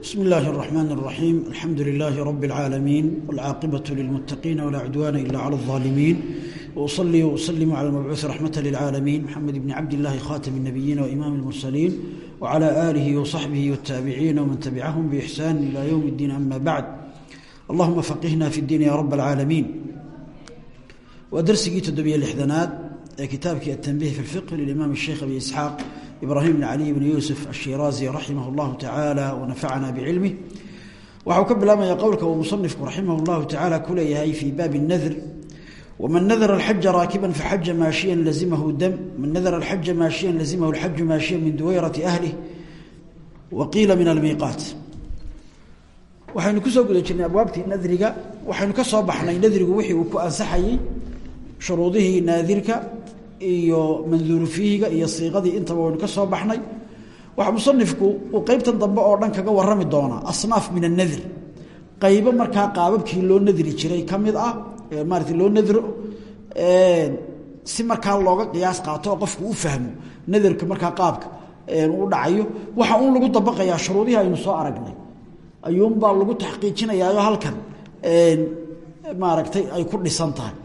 بسم الله الرحمن الرحيم الحمد لله رب العالمين والعاقبة للمتقين ولا عدوان إلا على الظالمين وأصلي وأسلم على المبعوث رحمة للعالمين محمد بن عبد الله خاتم النبيين وإمام المرسلين وعلى آله وصحبه والتابعين ومن تبعهم بإحسان إلى يوم الدين أما بعد اللهم فقهنا في الدين يا رب العالمين ودرسي تدبي الإحدانات كتابك التنبيه في الفقه للإمام الشيخ أبي إسحاق إبراهيم بن علي بن يوسف الشيرازي رحمه الله تعالى ونفعنا بعلمه waxau ka bilaabmaya qowlka uu musanifku raximah اllahu tacaala ku leeyahay fii baabi الnadr wman nadara alxaja raakiban faxaja maashiyan lazimahu dam man nadara alxaja maashiyan lazimahu alxaju maashiyan min duwayrati ahlih wa qiila min almiiqaat waxaynu kusoo guda jirnay abwaabtii nadriga waxaynu ka soo baxnay nadrigu wixii uu ku ansaxayey shuruudihii naadirka iyo manduuru fiihiga iyo siiqadii intaba waynu ka soo baxnay waxaa musanifku uu qeybtan dambe oo dhan kaga warami doonaa asnaaf min annadr qaybo markaa qaababkii loo nadri jiray ka mid ah maarata loo nadro si markaa looga qiyaas qaato qofku u fahmo nadarka markaa qaabka u dhacayo waxa uun lagu dabaqayaa shuruudihii aynu soo aragnay. Ayuunbaa lagu taxqiijinayaayo halkan maaragtay ay ku dhisan tahay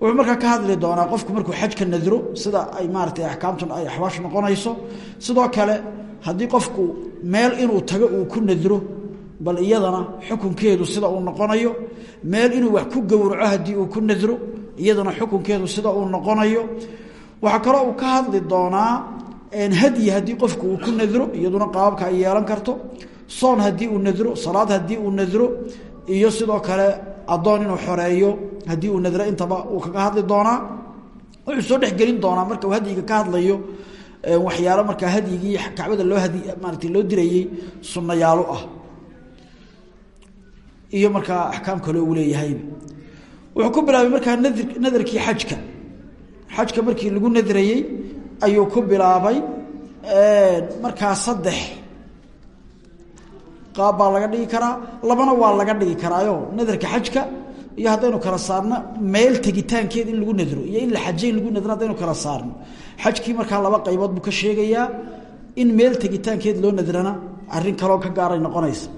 wuxuu markaa ka hadli doonaa qofku markuu xajka nadro sida ay maaratay axkaamtun ay axwaash noqonayso. Sidoo kale haddii qofku meel inuu tago uu ku nadro bal iyadana xukunkeedu sida uu noqonayo meel inuu wax ku gowraco haddii uu ku nadro iyadana xukunkeedu sida uu noqonayo. Waxaa kaloo uu ka hadli doonaa hadyi haddii qofku uu ku nadro iyaduna qaababka ay yeelan karto. Soon haddii uu nadro salaad haddii uu nadro iyo sidoo kale addoon inuu xoreeyo haddii uu nadro intaba uu kaga hadli doonaa wuxuu soo dhexgelin doonaa marka uu hadyiga ka hadlayo waxyaalo markaa hadyigii kacbada loo hadi maarata loo dirayey sunnayaalo ah. Iyo markaa axkaam kale uu leeyahayba wuxuu ku bilaabay markaa nadr nadarkii xajka. Xajka markii lagu nadrayey ayuu ku bilaabay markaa saddex qaab laga dhigi karaa labana waa laga dhigi karaayo. Nadarka xajka iyo haddaynu kala saarno meel tegitaankeed in lagu nadro iyo in la xaje in lagu nadro haddaynu kala saarno. Xajkii markaa laba qaybood buu ka sheegayaa in meel tegitaankeed loo nadrana arrin kaloo ka gaaray noqonaysa.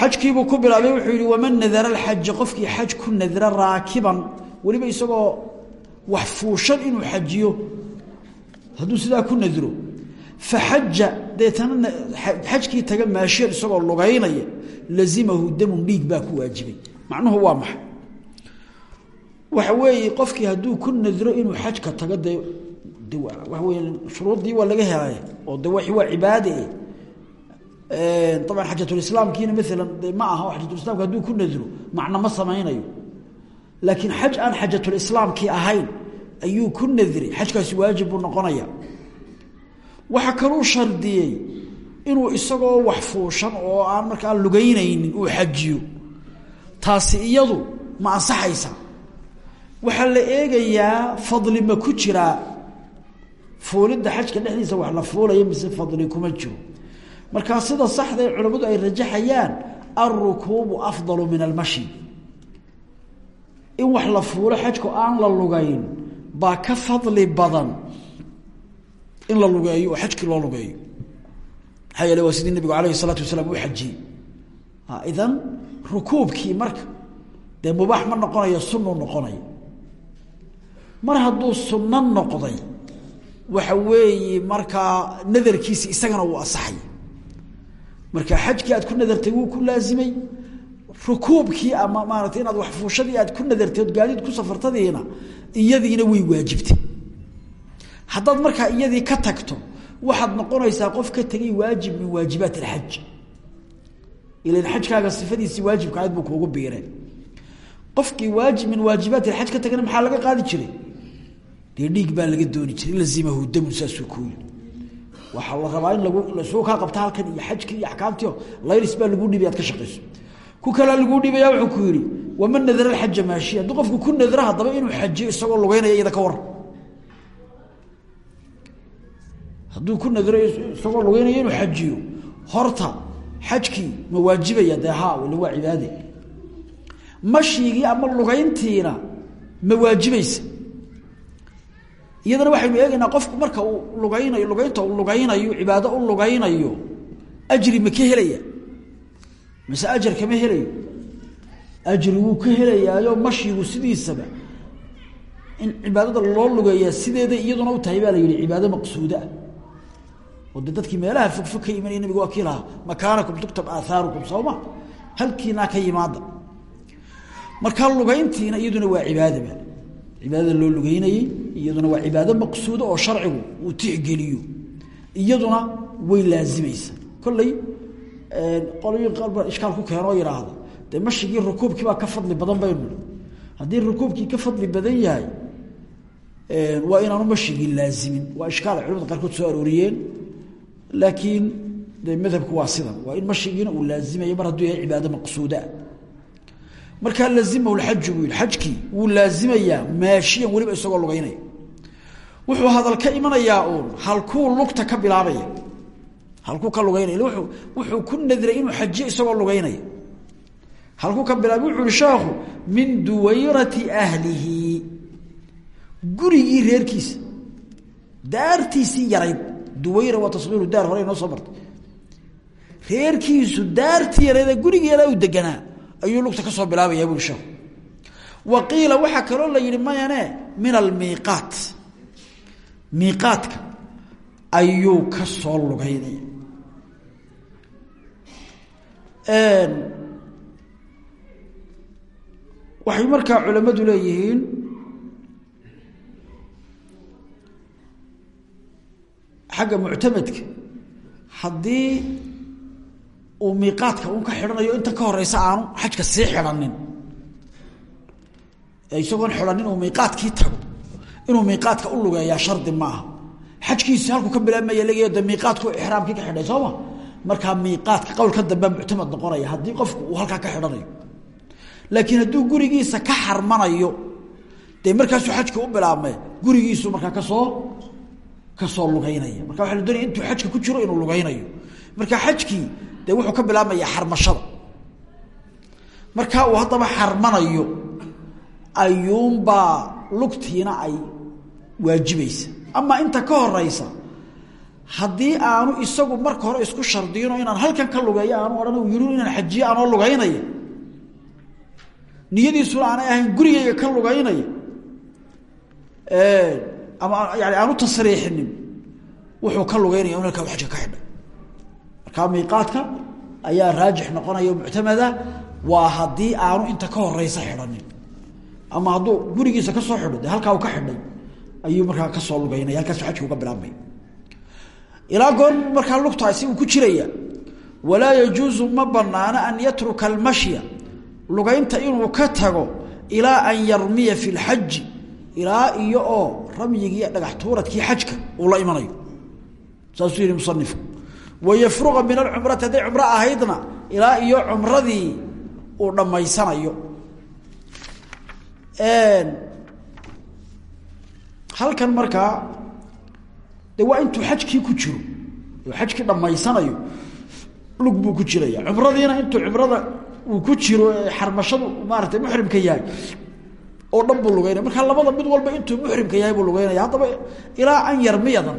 Xajkiibuu ku bilaabay wuxuu yihi waman nadara alxaja qofkii xaj ku nadra raakiban weliba isagoo wax fuushan inuu xajiyo hadduu sidaa ku nadro faxaja deetana xajkii taga maashiyan isagoo lugaynaya lazimahu damun dhiig baa ku waajibay. Macnuhu waa maxay? Waxa weeye qofkii hadduu ku nadro inuu xajka tago dee de waxa wey shuruuddii waa laga helay oo de w waa cibaade aban xajatulislaamkiina maalan de ma aha xajatulislaamka hadduu ku nadro macno ma samaynayo. Laakiin xaj aan xajatulislaamkii ahayn ayuu ku nadray xajkaasi waajib buu waxa kaluu shardiyey inuu isagoo wax fuushan oo aan markaa lugaynaynin uu xajiyo. Taasi iyadu ma ansaxaysa. Waxaa la eegayaa fadli ma ku jiraa fuulidda xajka dhexdiisa wax la fuulaya mise fadli kuma jiro. Markaa sida saxdae culammadu ay rajaxayaan alrukuubu afdalu min almashi. In wax la fuulo xajku aan la lugayn baa ka fadli badan in la lugeeyo oo xajkii loo lugeeyo maxaa yeele waa sidii nabigu alayhi isalaatu wasalaam u xajiyey. Idan rukuubkii marka dee mubaax ma noqonayo sunnu noqonaya mar hadduu sunno noqday waxa weeye markaa nadarkiisi isagana wuu asaxay marka xajkii aad ku nadartay wuu ku laasimay rukuubkii ama maarata inaad wax fuushadii aad ku nadartay gaadiid ku safartadiina iyadiina way waajibtay haddaad markaa iyadii ka tagto waxaad noqonaysaa qof ka tegay waajib min waajibaat alxaj. Ilan xajkaaga sifadiisii waajibka ahayd buu kuugu biireen qofkii waajib min waajibaat alxaj ka tagana maxaa laga qaadi jiray? Dee baa laga dooni jiray lazimahu damun saasuu ku yiri waxaa la rabaa in lagu lasuu kaa qabta halkan iyo xajkii iyo axkaamtii laylis baa laguu dhibay ad ka shaqayso. Ku kalea laguu dhibaya wuxuu ku yidhi waman nadara alxaja maashiya. Hadduu ku nadra haddaba inuu xajiyo isagoo lugeynaya iyada ka waran hadduu ku nadro isagoo lugeynayo inuu xajiyo horta xajkii ma waajibaya dee haa wala waa cibaade mashigii ama lugayntiina ma waajibaysa. Iyadana waxaynu eegaynaa qofku marka uu lugaynayo lugaynta uu lugaynayo cibaado u lugaynayo ajri ma ka helaya. Mise ajar kama helayo? Ajri wuu ka helayaayo mashigu sidiisaba. In cibaadada loo lugeeyaa sideeda iyaduna u tahay baa la yihi cibaado maqsuuda. ah de dadkii meelaha fogfog ka imanaya nabiga waa kii lahaa makaanakum tuktab aahaarukum sawma halkiinaa ka yimaada. Markaa lugayntiina iyaduna waa cibaadaba cibaadada loo lugeynayey iyaduna waa cibaado maqsuuda oo sharcigu uu tixgeliyo. Iyaduna way laazimaysa kolley qolyo qalba ishkaal ku keenoo yidhaahda dee mashigii rukuubkii baa ka fadli badan baynu haddii rukuubkii ka fadli badan yahay waa inaanu mashigii laazimin arooriyeen laakiin de madhabku waa sidan waa in mashigiina uu laazimayo mar hadduu yahay cibaado maqsuudaa markaa lazimahu lxaju buu yihi xajkii wuu laazimayaa maashiyan weliba isagoo lugeynaya wuxuu hadal ka imanayaa uun halkuu lugta ka bilaabaya. Halkuu ka lugeynaya wuuu wuxuu ku nadiray inuu xajiyo isagoo lugeynaya halkuu ka bilaabay wuxu uhi sheekhu min duwayrati ahlihi. Gurigii reerkiisa daartiisii yarayd duwayra waa tasqiiru daar hore inoo soo martay reerkiisu daartii yareedee gurigii yaraa u deganaa ayuu lugta ka soo bilaabayaa sheekhu wa qiila waxaa kaloo la yihi mayane min almiiqaat miiqaadka ayuu ka soo lugeynaya waxay markaa culammadu leeyihiin xagga muctamadka haddii uu miiqaadka un ka xidhanayo inta ka horeysa aanu xajka sii xidhanin isagoon xidhanin uu miiqaadkii tago inuu miiqaadka u lugeeyaa shardi maaha xajkiisi halkuu ka bilaabmaya legayo de miiqaadku ixraamkii ka xidhay soo ma? Markaa miiqaadka qowlka dambea muctamad noqonaya haddii qofku uu halkaa ka xidhanayo. Laakiin hadduu gurigiisa ka xarmanayo dee markaasuu xajka u bilaabmay gurigiisu markaa ka soo ka soo lugeynaya marka waa la doonaya intuu xajka ku jiro inuu lugeynayo marka xajkii dee wuxuu ka bilaabmaya xarmashada. Markaa uu haddaba xarmanayo ayuunbaa lugtiina ay waajibaysa. Amaa inta ka horeysa haddii aanu isagu marka hore isku shardiyino inaan halkan ka lugeeyo aanu odhan u yidhi inaan xajiyo aanoo lugeynaya niyadiisuna aanay ahayn gurigayga ka lugeynaya ama yani aanu tasriixinin wuxuu ka lugeynaya in halkaa ka xidhay markaa miiqaadka ayaa raajix noqonaya o muctamada waa aanu inta ka horeysa xidhanin. Ama hadduu gurigiisa ka soo xidho de halkaa ka xidhay ayuu markaa ka soo lugeynaya halkaasu xajka uga bilaabmay. Ilaa goor markaa lugtaasi uu ku jiraya walaa yajuusu ma banaano an yatruka almashya lugaynta inuu ka tago ilaa an yarmiya fi lxaji ilaa iyo oo ramyigii dhagax tuuradkii xajka uu la imanayo. Saasuu yihi musanifku wayafruqa min alcumrati hadday cumro ahaydna ilaa iyo cumradii uu dhammaysanayo. Halkan markaa de waa intuu ku jiro oo xajkii lug buu ku jiraya cumradiina intuu cumrada uu ku jiro xarmashadu maarata muxrimka yahay oo dhan buu lugeynaya. Markaa labada mid walba intuu muxrimka yahay buu lugeynaya. Haddaba ilaa an yarmiyadan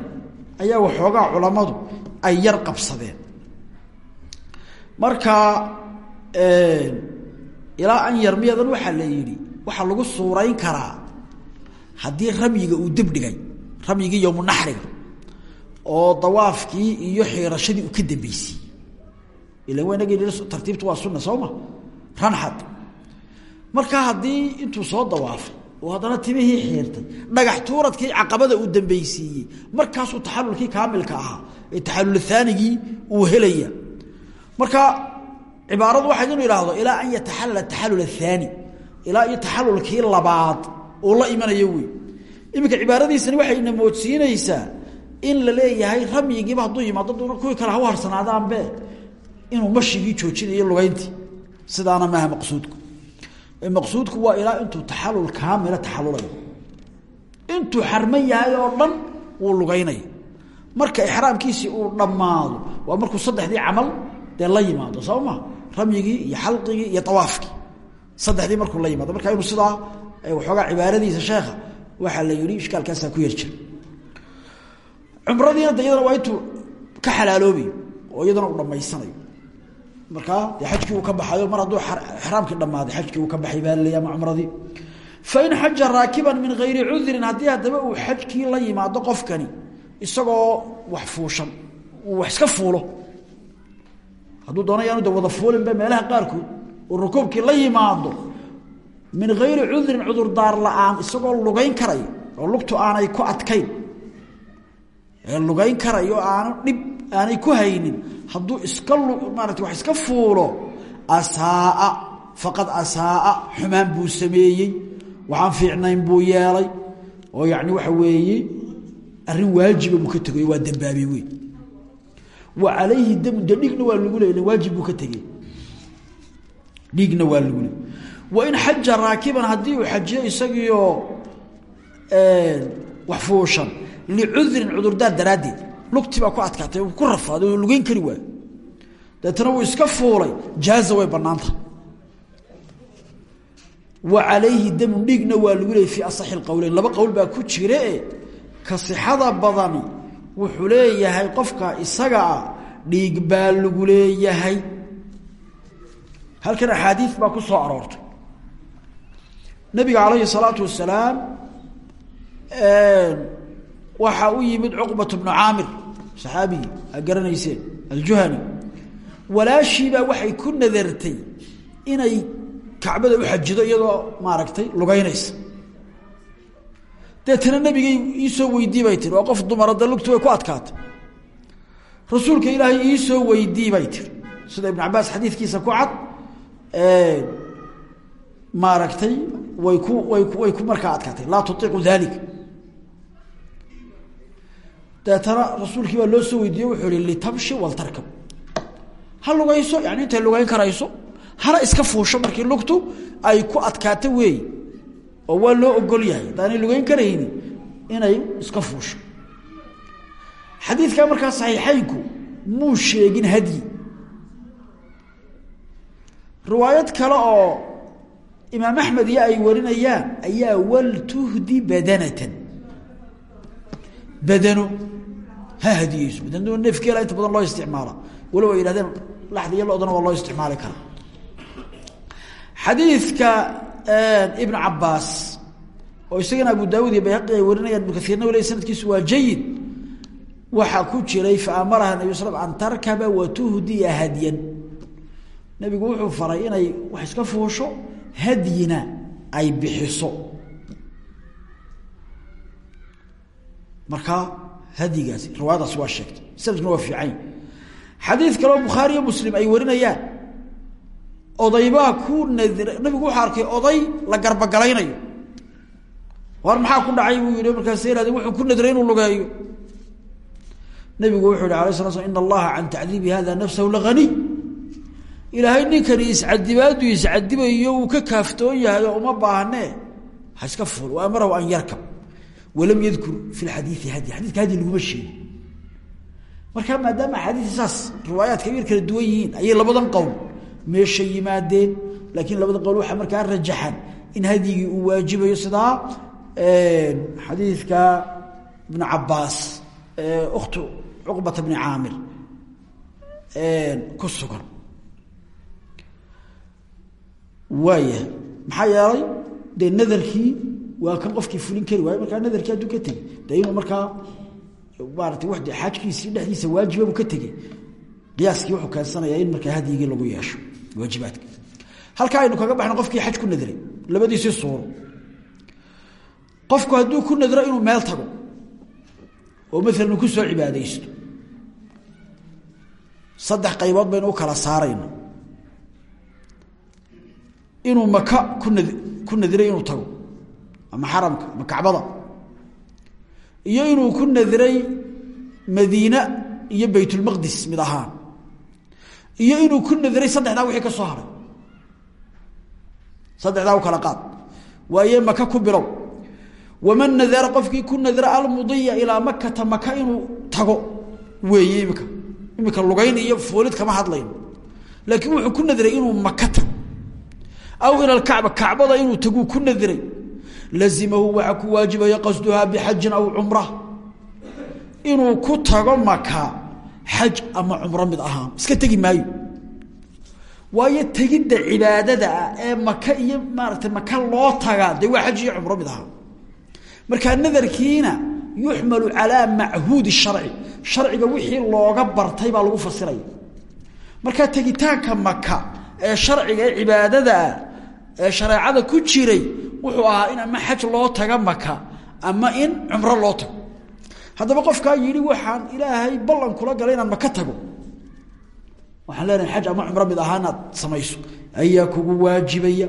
ayaa waxoogaa culamadu ay yar qabsadeen. Marka ilaa an yarmiyadan waxaa la yidhi waxaa lagu suurayn karaa haddii ramyiga uu debdhigay ramyigii yowmunaxriga oo dawaafkii iyo xiirashadii uu ka dambeysiyey. Ila waa inagii tartiibtu waa sunna soo ma markaa haddii intuu soo dawaafay oo haddana timihii xiirtay dhagax tuuradkii caqabada uu dambeysiiyey markaasuu taxalulkii kaamilka ahaa ee taxalul aanigii uu helaya. Marka cibaaradu waxay inu idhaahdo ilaa an yataxalala taxalul ahaani ilaa iyo labaad uu la imanayo wey iminka cibaaradiisani waxay ina moodsiinaysaa in la leeyahay ramyigiiba hadduu yimaado duna kuwii kale ha u inuu mashigii joojinayo lugayntii. Sidaana maaha maqsuudku maqsuudku waa ilaa intuu taxalul kaamila taxalulayo intuu xarman yahay oo dhan wuu lugaynaya. Marka ixraamkiisii uu dhammaado waa markuu saddexdii camal dee la yimaado soo ma? Iyo xalqigii iyo awaafkii saddexdii markuu la yimaado. Marka inuu sidaa waxoogaa cibaaradiisa sheekha waxaa la yihi ishkaalkaasaa ku yar jira cumradiina de ka xalaaloobayo oo iyadana uu dhamaysanayo markaa dee xajkii uu ka baxayo mar hadduu xraamkii dhammaaday xajkii uu ka baxay baa laleeya ama cumradii fain xaja raakiban min gayri cudrin haddii haddaba uu xajkii la yimaado qofkani isagoo wax fuushan uu wax iska fuulo. Hadduu doonayaanu de wada fuulinba meelaha qaarkood uu rukuubkii la yimaado min gayri cudrin cudurdaar la'aan isagoo lugayn karayo oo lugtu aanay ku adkayn. Ee lugayn karayo aanu dhib aanay ku haynin hadduu iska maarata wax iska fuulo asaaa faqad asaaa xumaan buu sameeyey waxaan fiicnayn buu yeelay oo yani waxa weeye arrin waajiba buu ka tegay waa dambaabey wey wa calayhi damu de waa lagu leey waajib buu ka tegey. Dhiigna waa lagu leey wain xaja raakiban haddii uu xajiyo isagiioo wax fuushan licudrin cudurdaar daraaddeed lugti baa ku adkaatay ku rafaaday oo lugeyn kari waayo deetana wuu iska fuulay jaaza way bannaanta. Wa calayhi damun dhiigna waa lagu leeyay fii asaxi laba qowl baa ku jire ka sixada badani wuxuu leeyahay qofka isaga ah dhiig baa lagu leeyahay. Halkan axaadiid baa ku soo aroortay. Nabiga calayhi salaatu wasalaam waxaa u yimid cuqbat bnu caamir saxaabigii aa garanayseen aljuhani. Walaashiibaa waxay ku nadartay inay kacbada u xajido iyadoo maaragtay lugeynaysa deetana nabigay iisoo weydii bay tiri waa qof dumara da lugtu way ku adkaatay. Rasuulka ilaahay iisoo weydii bay tiri. Sida ibn cabaas xadiidkiisa ku cad maaragtay way ku way way ku markaa adkaatay. Laa tutiiqu dalik deetana rasuulkii baa loo soo weydiiye wuxuu ihi litabshi waltarkab ha lugayso yani intay lugayn karayso hana iska fuusho markii lugtu ay ku adkaato weey oo waa loo ogol yahay. Haddaanay lugeyn karayni inay iska fuusho. Xadiidkaa markaa saxiixaynku muu sheegin hadyi. Riwaayad kale oo imaam axmed iyo ay warinayaan ayaa waltuhdi badanatan. Badano ha hadiyeyso neefkeela inta badan loo isticmaala walow ay yihahdeen laxda iyo lodana waa loo isticmaali karaa. Xadiidka ibn cabaas oo isagana abu daawud iyo bayhaqi ay warinayaan ibnu kaiirna wal sanadkiisu waa jayid waxaa ku jiray faamaraha nabi sl an tarkaba watuhdiya hadyan nabigu wuxuu faray inay wax iska fuusho hadyina ay bixiso. Markaa hadyigaasi riwaayadaasi waa sheegtay. Sanadkuna waa fiican. Xadiid kaleo bukhaariyo muslim ay warinayaan odaybaa ku nadira nabigu wuxuu arkay oday la garbogalaynayo war maxaa ku dhacay? Buu yihi markaas ihahde wuxuu ku nadray inuu lugeeyo. Nabigu wuxuu yihi alay sla sl in allaha can tacdiibi hada nafsahu laganiy ilaahay ninkani iscadibaadu iscadibayo uu ka kaaftoon yahay uma baahnee ha iska ful wa an yarkab walam yadkur fi lxadiii hadi xadidka hadi laguma sheegi markaa maadaama axaadiis saas riwaayaadka yar kala duwan yihiin ayay labadan qowl meesha yimaadeen laakiin labada qowl waxaa markaa rajaxan in hadyigii uu waajibayo sidaa xadiidka ibn cabaas uktu cuqbata bni caamir ku sugan waaya maxaa yeelay dee nadarkii waa kan qofkii fulin kari waayo markaa nadarkii hadduu ka tegey. Dee inuu markaa maarata wa xaajkiisii dhexdiisa waajibabu ka tegey. Qiyaaskii wuxuu keensanayaa in markaa hadyigii lagu yeesho waajibaadka. Halkaa aynu kaga baxno qofkii xaj ku nadray labadiisii suuro. Qofku hadduu ku nadro inuu meel tago oo maalan ku soo cibaadaysto saddex qaybood baynu u kala saarayna inuu maka ku nad inuu tago ama xaramka ama iyo inuu ku nadray madiine iyo baytulmaqdis mid ahaan. Iyo inuu ku nadray saddexdaa wixii ka soo haray. Saddexdaa u kala qaad. Waaye maka ku bilow waman nadara qofkii ku nadra almudiya ilaa makata maka inuu tago. Weeye imika imika lugayn iyo foolid kama hadlayno laakiin wuxuu ku nadray inuu maka aw ila alkacba. Kacbada inuu taguu ku nadray lazimahu waxaa ku waajibaya qasduhaa bixajin aw cumra inuu ku tago maka xaj ama cumro mid ahaan iska tegi maayo waayo tegidda cibaadada ah ee maka iyo maaragtay maka loo tagaa dee waa xaj iyo cumro mid ahaa markaa nadarkiina yuxmalu calaa machuudi sharci sharciga wixii looga bartay baa lagu fasiraya markaa tegitaanka maka ee sharciga ee cibaadadaa ee shareecada ku jiray wuxuu ahaa in ama xaj loo taga maka ama in cumro loo tago. Haddaba qofkaa yidhi waxaan ilaahay ballan kula galay inaan maka tago. Waxaan leenahay xaj ama cumro mid ahaa samayso ayaa kugu waajibaya.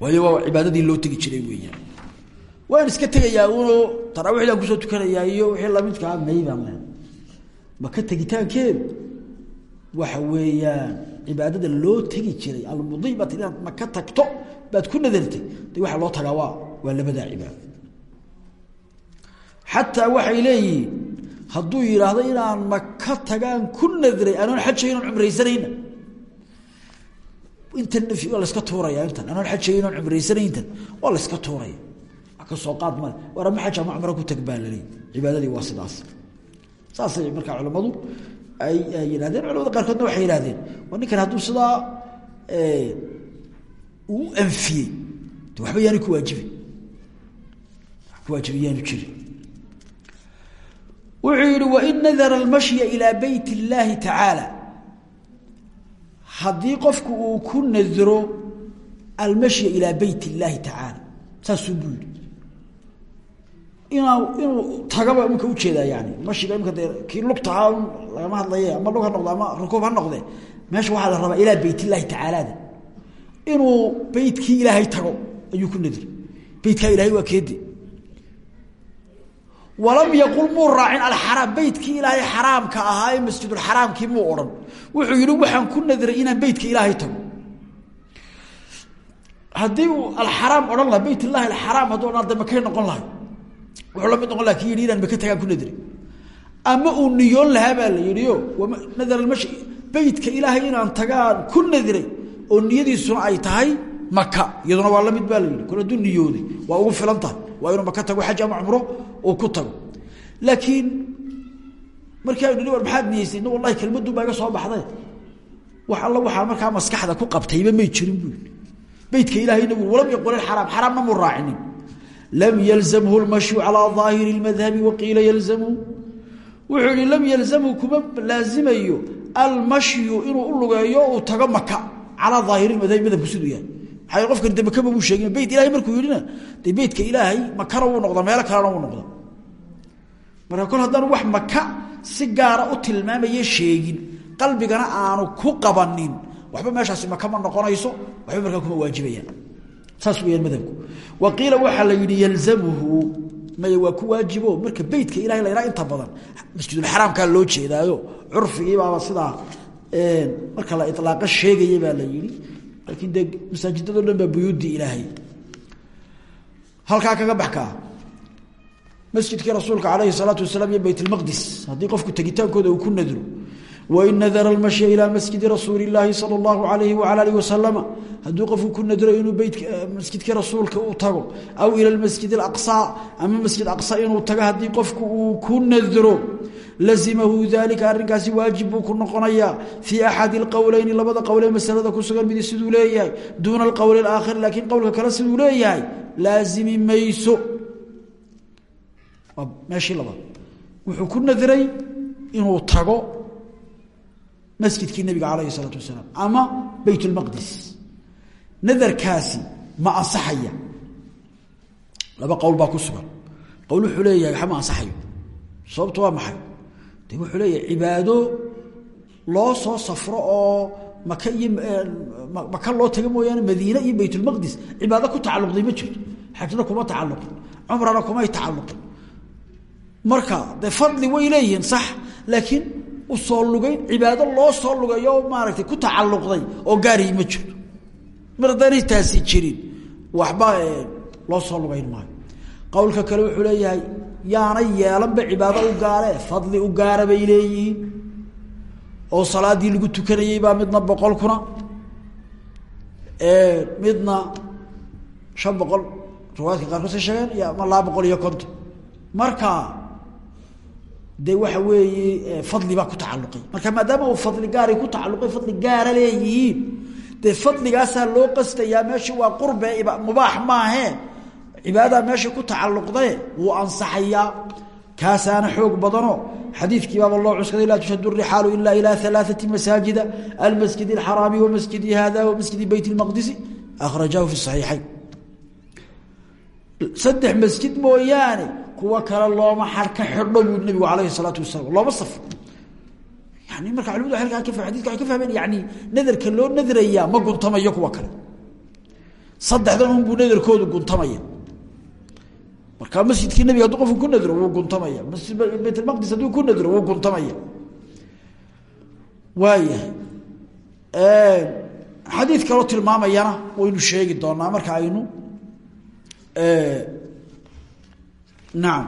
Waayo waa cibaadadii loo tegi jiray weeyaan. Waan iska tegayaa uno taraawiixdaan ku soo tukanayaa iyo wixii lamidkaa may baan leen maka tegitaankeedu waxa weeyaan cibaadada loo tegi jiray almudi baad tii inaad maka tagto baad ku nadartay de waxaa loo tagaa waa waa labadaa cibaado xataa waxay leeyihiin hadduu yidhaahdo inaan maka tagaan ku nadray anoon xajay inoon cumraysanayna intan waa laska tuuraya intan. Anoon xajay inoon cumraysanay intan. Waa layska tuuraya. Kasoo qaad male. War ama xaj ama cumro ku tag baa waa sidaas. Saasay markaa culimmadu ay yidhahdeen culamada qaarkoodna waxay yihahdeen waa ninkan hadduu sidaa uu anfiyey de waxba yaani ku waajibin. Ku waajibi yaanu jirin. Wuxuu yihi wain nadara almashya ilaa beyt اllaahi tacaala haddii qofku uu ku nadro almashya ilaa beyt اllaahi tacaala saasuu buu yihi inaa inuu tagaba imika yani mashiga imika dee kii lugtahaa lagama hadlaye ama lug noqdo ama rukuub ha noqde meesha waxaa la rabaa ilaa beyt illaahi tacaalaada inuu beytkii ilaahay tago ayuu ku nadri beytkaa ilahay waa keede walam yaqul muu raacin alxaraam beytkii ilaahay xaraamka ahaa ee masjidulxaraamkii muu odhan. Wuxuu yihi waxaan ku nadray inaan beytka ilaahay tago. Haddii uu alxaraam odhan laha beyt illahi alxaraam hadduu odhan de makay noqon lahay wuxuu la mid noqon laha ki yidhi inaan maka tagaan ku nadri ama uu niyoon lahaa baa la yidhi o nadar almash beytka ilaahay inaan tagaan ku nadray oo niyadiisuna ay tahay maka iyaduna waa la baa la yidhi kol hadduu waa ugu filan tahay waa inuu maka tago xaj ama cumro ku tago. Laakiin markii aynu nihi war maxaad niyeysay wallahi kelmadun baa soo baxday. Wax alla waxaa markaa maskaxda ku qabtayba may jirin buu yidhi. Beytka ilahayna bu walam yaqul xaraam xaraamna muu raacinin. Lam yalzamhu lmashyu calaa daahiri اmadhabi waqiila yalzamhu wuxuu lam yalzamhu kuma laazimayo almashyu inuu u lugeeyo uu tago maka calaa daahiri madhabi madhabku siduu yahay maxaa qofkan de makaba buu sheegin beyt ilahay markuu yidhina dee beytka ilaahay makana wuu noqda meelo kalena wuu noqda marka kol haddaan wax maka si gaara u tilmaamaya sheegin qalbigana aanu ku qabanin waxba meeshaasi maka ma noqonayso waxba markaa kuma waajibayaan saas weyaan madhabku. Wa qiila waxaa la yihi yalzamhu maya waa ku waajibo. Marka beytka ilahay la ydhaha inta badan masjidulxaraamkaa loo jeedaayo curfigii baaba sidaa marka la ilaaqa sheegaya baa la yihi laakiin dee masaajidado dhan baa buyuuddii ilaahay. Halkaa kaga baxkaa masjidkii rasuulka alayhi salaatu wasalaam iyo bayt lmaqdis haddii qofku tegitaankooda uu ku nadro wain nadara almashya ilaa masjidi rasuuli illaahi sala allahu alayhi waala alihi wasalama hadduu qofku ku nadro inuu masjidkii rasuulka uu tago aw ila masjid alaqsaa ama masjid aqsa inuu tago haddii qofku uu ku nadro lazimahu dalika arrinkaasi waajib buu ku noqonayaa fii axadi alqowleyni labada qowlee masalada ku sugan midi siduu leeyahay. Duuna alqowli alaakhir laakiin qowlka kale siduu leeyahay. Laazimi mayso. Meeshii labaad. Wuxuu ku nadray inuu tago masjidkii nabiga alayh salaatu wasalaam ama bayt lmaqdis nadarkaasi ma ansaxaya. Laba qowl baa ku sugan. Qowl wuxuu leeyahay waxma ansaxayo. Sababtu waa maxay? De wuxuu leeyahay cibaado loo soo safro oo maka iyo eh, maka loo taga mooyaane madiine iyo baytulmaqdis cibaado ku tacalluqday ma jirto. Xajna kuma tacalluqin. Cumrana kumay tacalluqin. Marka dee fadli way leeyihiin u soo lugayn cibaado loo soo lugayo maaragtay ku tacalluqday oo gaarihi ma jirto. Mar haddaanay taasi jirin. Waxba loo soo lugayn maayo. Qowlka kale wuxuu leeyahay yaanay yeelanba cibaado u gaare fadli u gaara bay leeyihiin. Oo salaadii lagu tukanayey baa midna boqol kuna. Midna shan boqol. Riwaayadka qaarkood say sheegeen ama laba boqol iyo konton. Marka dee waxa weeye fadli baa ku tacalluqay marka maadaama uu fadli gaaray ku tacalluqay fadli gaara leeyihiin dee fadligaasaa loo qastayaa meeshii waa qurbe mubaax maahee cibaadadaa meesha ku tacalluqdae wuu ansaxayaa kaasaana xoog badano xadiidkii baaba loo cuskaday laa tushhadu rixaalu ila ilaa alaaثati masaajida almasjid اxaraami wamasjidi hada wamasjidi beyt اlmaqdisi akhrajahu fi صaxiixayn saddex masjid mooyaane kuwa kale looma xarka xidho buu nabigu alayhi الsalaatu wasalaam looma safo yani marka culimadu adika waxay ka fahmeen yani nadarka loo nadrayaa ma guntamayo kuwa kale. Saddexdan unbuu nadarkoodu guntamaya. Markaa masjidkii nabiga hadduu qofku ku nadro wuu guntamaya. Masjid baytulmaqdis hadduu ku nadro wuu guntamaya. Waayahay xadiid kaloo tilmaamayana waynu sheegi doonaa marka aynu nacam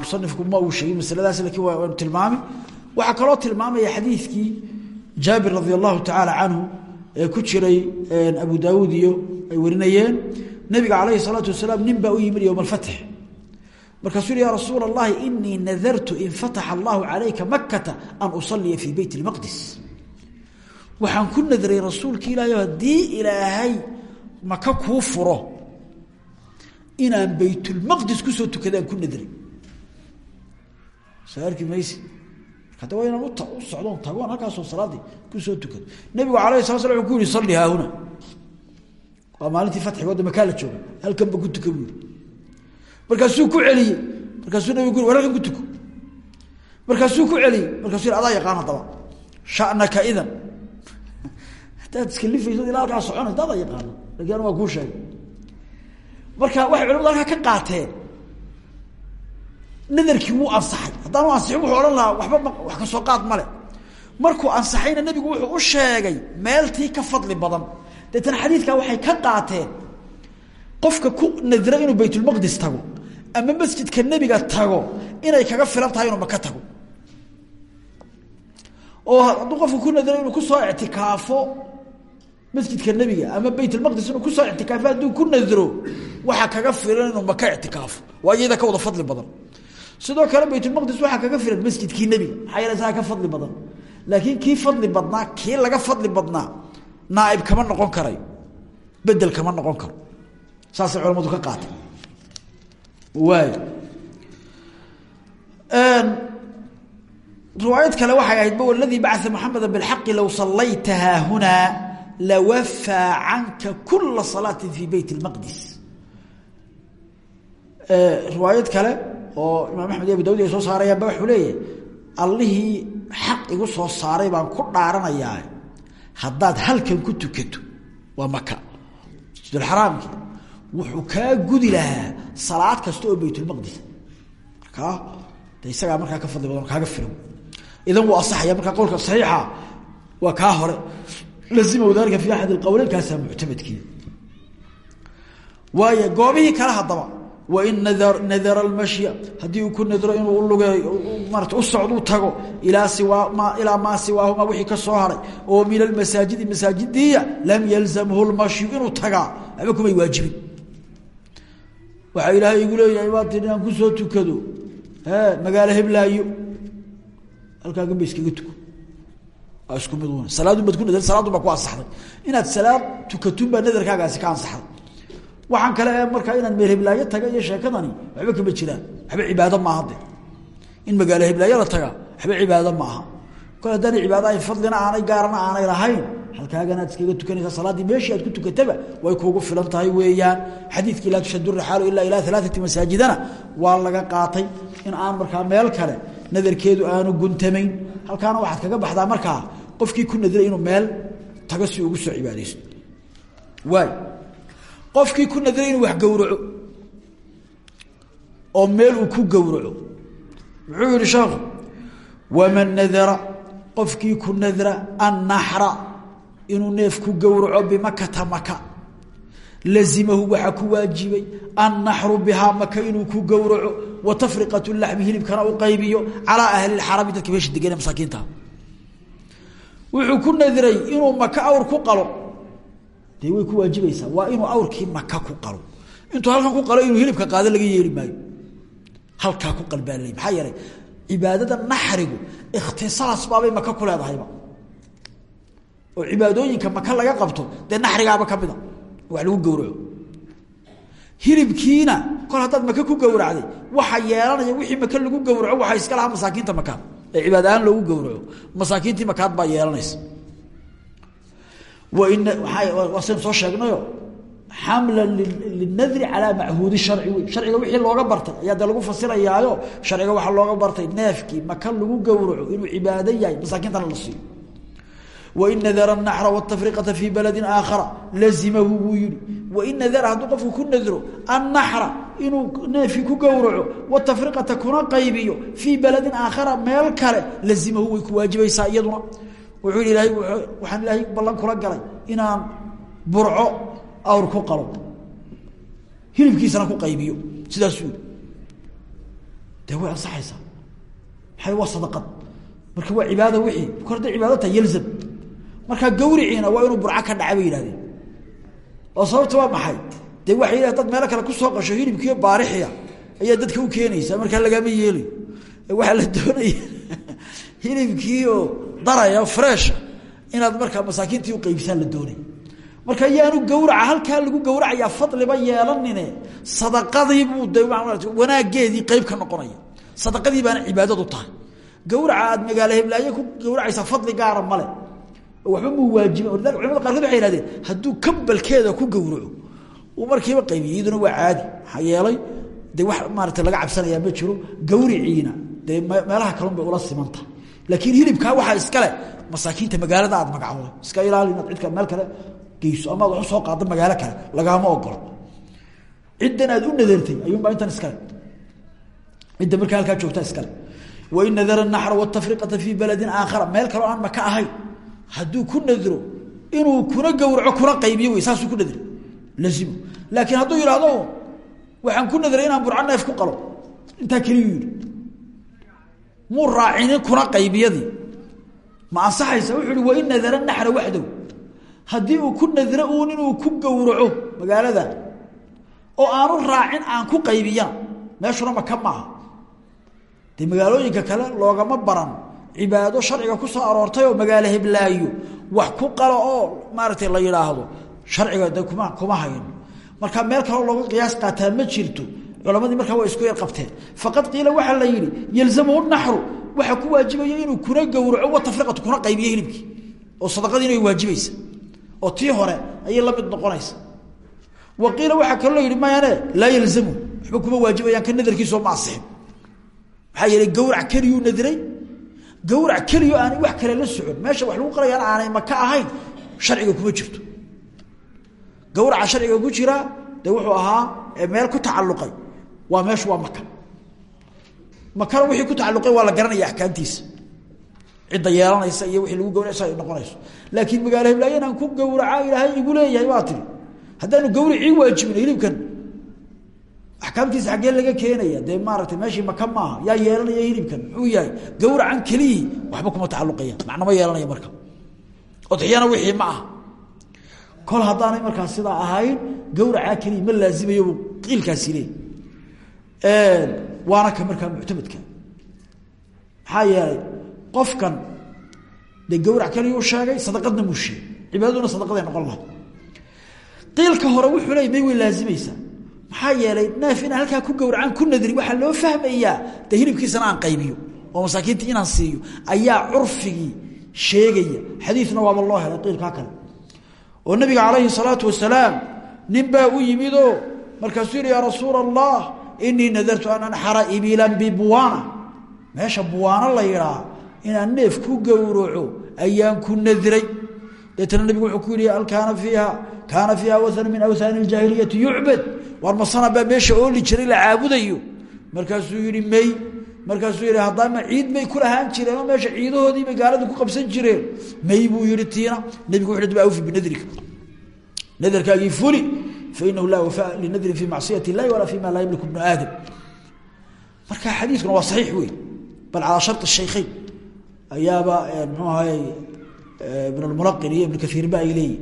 musanifku ma uu sheegin masaladaas laakiin waynu tilmaami. Waxaa kaloo tilmaamaya xadiidkii jaabir radi allahu tacaala canhu ee ku jiray abu daawuud iyo ay warinayeen. Nabiga alayhi salaatu wasalaam nin baa u yimid yowma alfatx markaasuu yihi ya rasuula allahi inii nadartu in fataxa allahu calayka makata an usaliya fii beyt اlmaqdis waxaan ku nadray rasuulki ilaahay haddii ilaahay maka kuu furo inaan baytulmaqdis ku soo tukadaan ku nadray soo arki mayse hadda waa inaan u socdoon tagoon halkaasoo salaadii ku soo tukado. Nabigu alayh sala slam wuxuu ku yihi salli haahuna. Waa maalintii fatxiga wadda makaa la jooga. Halkanba ku tuka buuri markaasuu ku celiyey. Markaasuu nabigu ku war halkan ku tuko. Markaasuu ku celiyey. Markaasuu yidhi adaa yaqaan haddaba. Shanaka idan. Haddaad iskalifayso ilaa halkaa soconaysa adaa yaqaano waa kuu sheegay marka waxay culamadu halkaa ka qaateen. Nadarkii wuu ansaxay. Haddaanu ansixin wuxuu odhan lahaa waxba wax ka soo qaad male markuu ansaxayna nebigu wuxuu u sheegay meeltii ka fadli badan. Deetana xadiidkaa waxay ka qaateen qofka ku nadra inuu baytulmaqdis tago ama masjidka nebiga tago inay kaga filan tahay inuu maka tago. Oo hadduu qofku ku nadro inuu ku soo ictikaafo masjidka nebiga ama baytulmaqdis inuu ku soo ictikaafo hadduu ku nadro waxaa kaga filan inuu maka ictikaafo. Waa ka wada fadli badan. Sidoo kale baytulmaqdis waxaa kaga filan masjidkii nebiga. Maxaa isagaa ka fadli badan. Laakiin kii fadli badnaa kii laga fadli badnaa naaib kama noqon karayo bedel kama noqon karo. Saasay culamadu ka qaatay. Waay riwaayad kale waxay ahayd ba waladii bacaa maxameda bilxaqi low sallaytahaa hunaa lawafaa canka kula salaati fi beyt اlmaqdis riwaayad kale oo imaam axmed iyo abu dawud ay soo saarayaanba waxuu leeyahay allihii xaq igu soo saaray baan ku dhaaranayaa haddaad halkan ku tukato waa maka masjidulxaraamki wuxuu kaa gudi lahaa salaad kasta oo baytulmaqdis markaa de isagaa markaa ka fadli badan kaaga filan idan wuu lazimahu dalika fi axad ilqowleyn kaasaa muctamadkiia waayo goobihii kale haddaba wain nadara almashya haddii uu ku nadro inuu ulugeeyo maarata u socduu tago ilaa siwaa ilaa maa siwaahuma wixii ka soo haray oo min almasaajidi masaajidiya lam yalzamhu lmashyu inuu tagaa waxba kumay waajibin waxaa ilaahay igu leeyahay waa tii inaan ku soo tukado e magaalo heblaayo halkaagan ba iskaga tuko isku mid un salaadun baad nadar salaadun baa ku ansaxday. Inaad salaad tukatun baa nadarkaagaasi ka ansaxday. Waxaan kale markaa inaan meel heblaayo taga sheekadani waxba kama jiraan. Waxba cibaado maaha de in magaalo heblaayo la taga waxba cibaado ma aha. Kol haddaana cibaado ay fadlina aanay gaarana aanay lahayn halkaaganaad iskaga tukanaysaa salaaddii meeshii aad ku tukataba way kuugu filan tahay weeyaan. Xadiidkii laa tushadu rixaalu ilaa ilaa alaaati masaajidana waa laga qaatay in aan markaa meel kale nadarkeedu aanu guntamayn. Halkaana waxaad kaga baxdaa markaa qofkii ku nadray inuu meel tago si ugu soo cibaadaysto. Waay qofkii ku nadray inuu wax gowraco oo meel uu ku gowraco muxuu yihi sheekhu waman nadara qofkii ku nadra annaxra inuu neef ku gowraco bimakata maka lazimahu waxaa ku waajibay annaxru bihaa maka inuu ku gowraco wa tafriqat laxmi hilibkana u qaybiyo calaa ahli lxarami dadka meesha degane masaakiinta wuxuu ku nadray inuu maka awr ku qalo. Dee way ku waajibaysaa waa inuu awrkii maka ku qalo. Intuu halkan ku qalo inuu hilibka qaado laga yeeli maayo. Halkaa ku qalbaalay maxaa yeelay cibaadada ikhtisaas baabay maka ku leedahayba. Oo cibaadooyinka maka laga qabto dee naxrigaaba ka mida. Lagu gowraco. Hilibkiina kol haddaad maka ku gowracday waxa yeelanaya wixii maka lagu gowraco waxaa iska lahaa masaakiinta makaad ee cibaad ahaan loogu gowraco masaakiintii makaad baa yeelanaysa. Waa saynu soo sheegnayo xamlan linadri calaa machuudi sharci wey wixii looga bartay ayaa de lagu fasirayaayo sharciga waxaa looga bartay neefkii maka lagu gowraco inuu cibaado yahay la siiyo wain nadara naxra wtafriqata fii baladin aakhara lazimahu buu yihi wain nadara hadduu qofku ku nadro annaxra inuu neefkii ku gowraco watafriqata kuna qaybiyo fii baladin aakhara meel kale lazimahu way ku waajibaysaa iyaduna wuxuu yihi ilahay waxaan ilaahay ballan kula galay inaan burco awr ku qalo hilibkiisana ku qaybiyo sidaasuu yihi dee way ansaxaysaa maxay waa sadaqad marka waa cibaada wixii kor hadday cibaado tahay yalzam markaa gawriciina waa inuu burco ka dhaca bay yihahdeen oo sababta waa maxay? Dee waxay yidhah dad meelo kale ku soo qasho hilibkiiyo baarixia ayaa dadka u keenaysaa markaa lagama yeelayo waxaa la doonaya hilibkiioo daraya fresha inaad markaa masaakiintii uqaybisaan la doonay. Marka yaanu gawraca halkaa lagu gawracayaa fadliba yeelanine sadaqadiibuu de wanaageedii qeyb ka noqonaya. Sadaqadii baana cibaadadu tahay. Gawraca aad magaalo ku gawracaysaa fadli gaara male waxba mu waajibin walidalika culamada qaarkood waxay yihahdeen hadduu kambalkeeda ku gawraco uu markiiba qaybiyo iyaduna waa caadi. Maxaa yeelay wax maarata laga cabsanayaa ma jiro gawriciina dee meelaha kalun bay ula simanta. Laakiin hilibkaa waxaa iskale masaakiinta magaalada aad magacooday iska ilaali cidka meel kale geyso ama wax u soo qaado magaalo kale lagaama ogolo ciddan aad u nadartay ayuunbaa intan iskale cidda markaa halkaa joogtaa iskale wain nadara naxra watafriqata fii baladin aakhara meel kaleo aan maka ahayn hadduu ku nadro inuu kuna gowraco kuna qaybiyo wey saasuu ku nadri. Lazimo laakiin hadduu yidhaahdo waxaan ku nadray inaan burco neef ku qalo. Intaa keliyuu yidhi. Muu raacinin kuna qaybiyadii ma ansaxaysa wuxuu ihi wain nadara naxra waxdow. Haddii uu ku nadro uun inuu ku gowraco magaalada oo aanu raacin aan ku qaybiyana meeshuna maka maaha. Dee magaalooyinka kale loogama baran cibaado sharciga ku soo aroortay oo magaalo heblaayo wax ku qalo oo maaragtay la yidhaahdo sharciga de kuma kuma marka meel kaleo looga qiyaas qaataa ma jirto culamadii markaa waa isku yar qabteen faqad qiila waxaa la yidhi yalzamuhu naxru waxaa ku waajibaya inuu kuna gowraco watafriqatu kuna qaybiyo hilibkii. Oo sadaqadiina way waajibaysa. Oo tii hore ayay la mid noqonaysa. Wa qiila waxaa kaloo la yidhi mayane laa yalzamu. Waxba kuma waajibayaan ka nadarkiisoo ma asixin. Maxaa gawrac keliyuu nadray gawrac keliyo aanay wax kale la socon. Meesha wax lagu qalayaan aanay maka ahayn sharciga kuma jirto. Gawraca sharciga ku jiraa dee wuxuu ahaa meel ku tacalluqay. Waa meeshu waa maka. Makana wixii ku tacalluqay waa la garanaya axkaamtiisa. Cidda yeelanaysa iyo wixii lagu gawracsa ay noqonayso. Laakiin magaalo hiblaayo inaan ku gawraca ilaahay igu leeyahay waa tiri. Haddaanu gawracii waajibina hilibkan axkaamtiisa xaggee laga keenaya dee maaragtay meeshii maka maaha yaa yeelanaya hilibkan muxuu yahay gawracan keliyii waxba kuma tacaluqaya macnama yeelanaya marka. Odxiyana wixii ma aha. Kol haddaanay markaa sidaa ahayn gawracaa keliya ma laazimayo buu qiilkaasi leey waana ka markaa muctamadka maxaa yeelay qofkan dee gawrac keliyuu sheegay sadaqadna muu sheegay cibaadaduna sadaqaday noqon qiilka hore wuxuu leey may way laazimaysaa maxaa yeelay neef inaan halkaa ku gowracaan ku nadri waxaa loo fahmayaa. De hilibkiisana aan qaybiyo. Oo masaakiinta inaan siiyo. Ayaa curfigii sheegaya. Xadiidna waaba loo helay qiilkaa kale. Oo nabiga calayhi salaatu wasalaam nin baa u yimidoo markaasuu yihi yaa rasuula allah inii nadartu an anxara ibilan bibuwaana meesha buwaano la yidhaa inaan neef ku gowraco ayaan ku nadray. Deetana nabigu wuxuu ku yihi alkaana fiiha kaana fiiha waan min awhaani اjaahiliyai yucbad. Waar masanabaa meesha ooli jiray la caabudayo. Markaasuu yihi may. Markaasuu yihi haddaama ciid may ku lahaan jireenoo meesha ciidahoodiibay gaalada ku qabsan jireen. May buu yihi tiina nebigu wu fi binadria nadarkaagii fuli fainahu laa wafaa linadrin fii macsiyat اllahi walaa fii ma laa yamliku bnu aadam. Marka xadiiskuna waa saxiix wey bal calaa shari shaykheyn ayaaba eh, mxu ahay eh, ibn lmunaqin iyo ibn kaiirba ay leeyihiin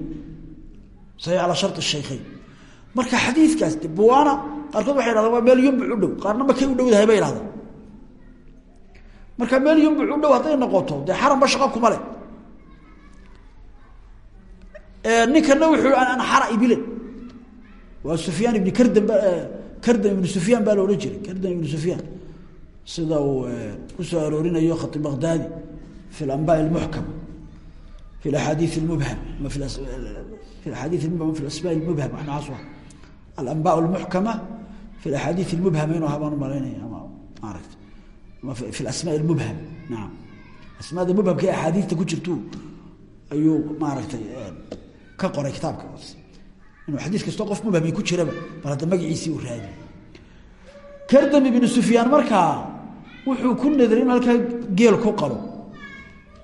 saxiix calaa shari shaykhayn marka xadiidkaas buwaana qaarkood waxay waa meel yumbuc u dhow. Qaarna makay u dhowdahay bay hahdaan marka meel yumbuc u dhow hadday noqoto dee xaramba shaqo kuma le ninkana wuxuu anxara ibilen waa sufyaan ibni kardan ba kardan ibnu sufyaan baa la odhan kardan ibnu sufyaan. Sida uu ku soo aroorinayo khatib baghdadi fi alanba lmuxkam fi axaadii mubham ama fi axaadii mubham fi asma mubham wa alanba lmuxkama fi axaadii mubhama inuu habaan u malaynaya ama maaragta ama fi asma mubham naam asmaada mubhamka ee axaadiista ku jirtu ayuu maaragtay ka qoray kitaabka inuu xadiis kastoo qof mubhami ku jiraba bal hadda magaciisii u raadi kardam ibnu sufyaan markaa wuxuu ku nadray inu halkaa geel ku qalo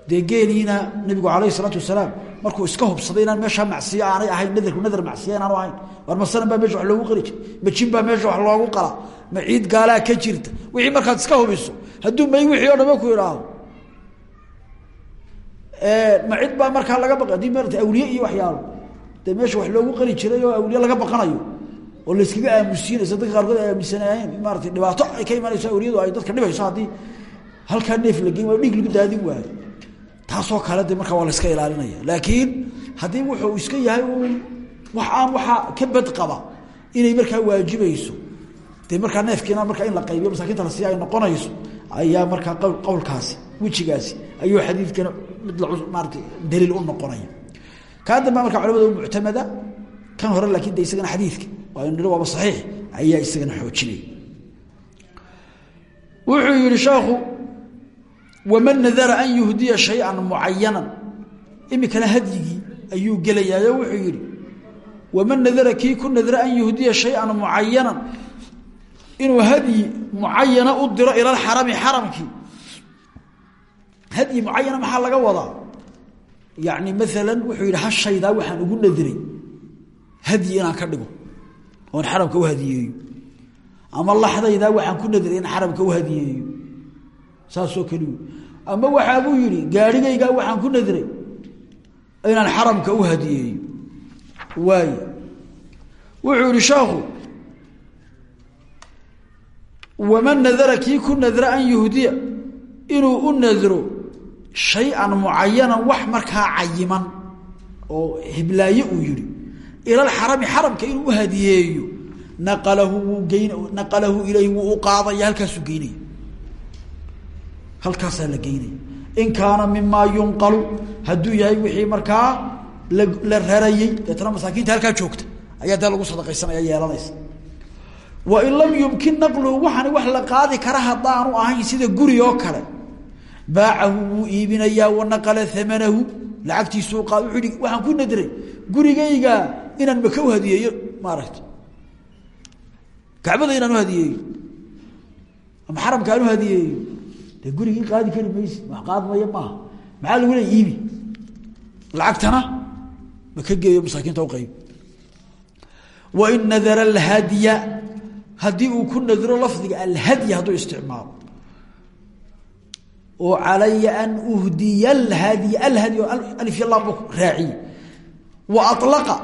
dee geeliina nabigu alayh isalaatu wasalaam markuu iska hubsaday inaan meeshaa macsiyo aanay ahayn nadarku nadar macsiya inaanu ahayn war masalan baa meesha wax loogu qali ma jin meesha wax loogu qala ma ciid gaalaa ka jirta. Wixii markaad iska hubiso hadduu may wixii o dhame ku idhaahdo ma cid baa markaa laga ba haddii maarata awliye iyo waxyaalo dee meesha wax loogu qali jiray oo awliye laga baqanayo oo layskaga aamusiinayso dadka qaarkood ay aaminsanayeen maarata dhibaato ay ka imanayso awliyadu ay dadka dhibayso haddii halkaa neef la geyn waa lagu daadin waayo taasoo kale de markaa waa la iska ilaalinaya. Laakiin haddii wuxuu iska yahay uun wax aan waxaa inay markaa waajibayso dee markaa neefkiina markaa in la qaybiyo masaakiinta la siiya ay noqonayso ayaa markaa qowlkaasi wejigaasi ayuu xadiidkana mid maarata daliil u noqonaya. Kaa dambea markaa culamada muctamada kan hore laakiin de isagana xadiidka inu waaba saxiix ayaa isagana xoojinaya. Wuxuu yihi sheekhu waman nadara an yuhdiya shayئa mucayanan imikana hadyigii ayuu gelayaayo wuxuu yihi waman nadara kii ku nadra an yuhdiya shayئa mucayanan inuu hadyi mucayana u diro ila xarami xaramkii hadyi mucayana maxaa laga wadaa yani maala wuxuu yihi hashaydaa waxaan ugu nadray hadyi inaan ka dhigo oon xaramka u hadiyeeyo ama laxdaydaa waxaan ku nadray in saasoo keli ama waxaabuu yihi gaarhigaygaa waxaan ku nadray inaan xaramka u hadiyeeyo. Waay wuxuu yihi sheekhu waman nadara kii ku nadra an yuhdiya inuu u nadro shay-an mucayanan wax markaa cayiman oo hiblaaye uu yihi ila alxarami xaramka inuu u hadiyeeyo naqalahu geyn naqalahu ilayhi wuu u qaadaya halkaasuu geynaya halkaasaa la geynaya in kaana mimaa yunqalu hadduu yahay wixii markaa la la rarayey deetana masaakiinta halkaa joogta. Ayaa dee lagu sadaqaysanaya yeelanaysa. Wain lam yumkin naqluhu waxaani wax la qaadi kara haddaanu ahayn sida guri oo kale. Baacahu wuu iibinayaa wanaqala amanahu lacagtiisuu qaad wuuu i waxaan ku nadray gurigayga inaan maka u hadiyeeyo maaragta kacbada inaan u hadiyeeyo ama xaramka aan u dee gurigii qaadi kari maysi wax qaadmaya maaha. Maxaa lagu leey iibi. Lacagtana maka geeyo masaakiinta uqayb wain nadara alhadya haddii uu ku nadro lafdiga alhadya hadduu isticmaalo. Oo calaya an uhdiya alhadya alhady alifya lam bu raaciye. Wa alaqa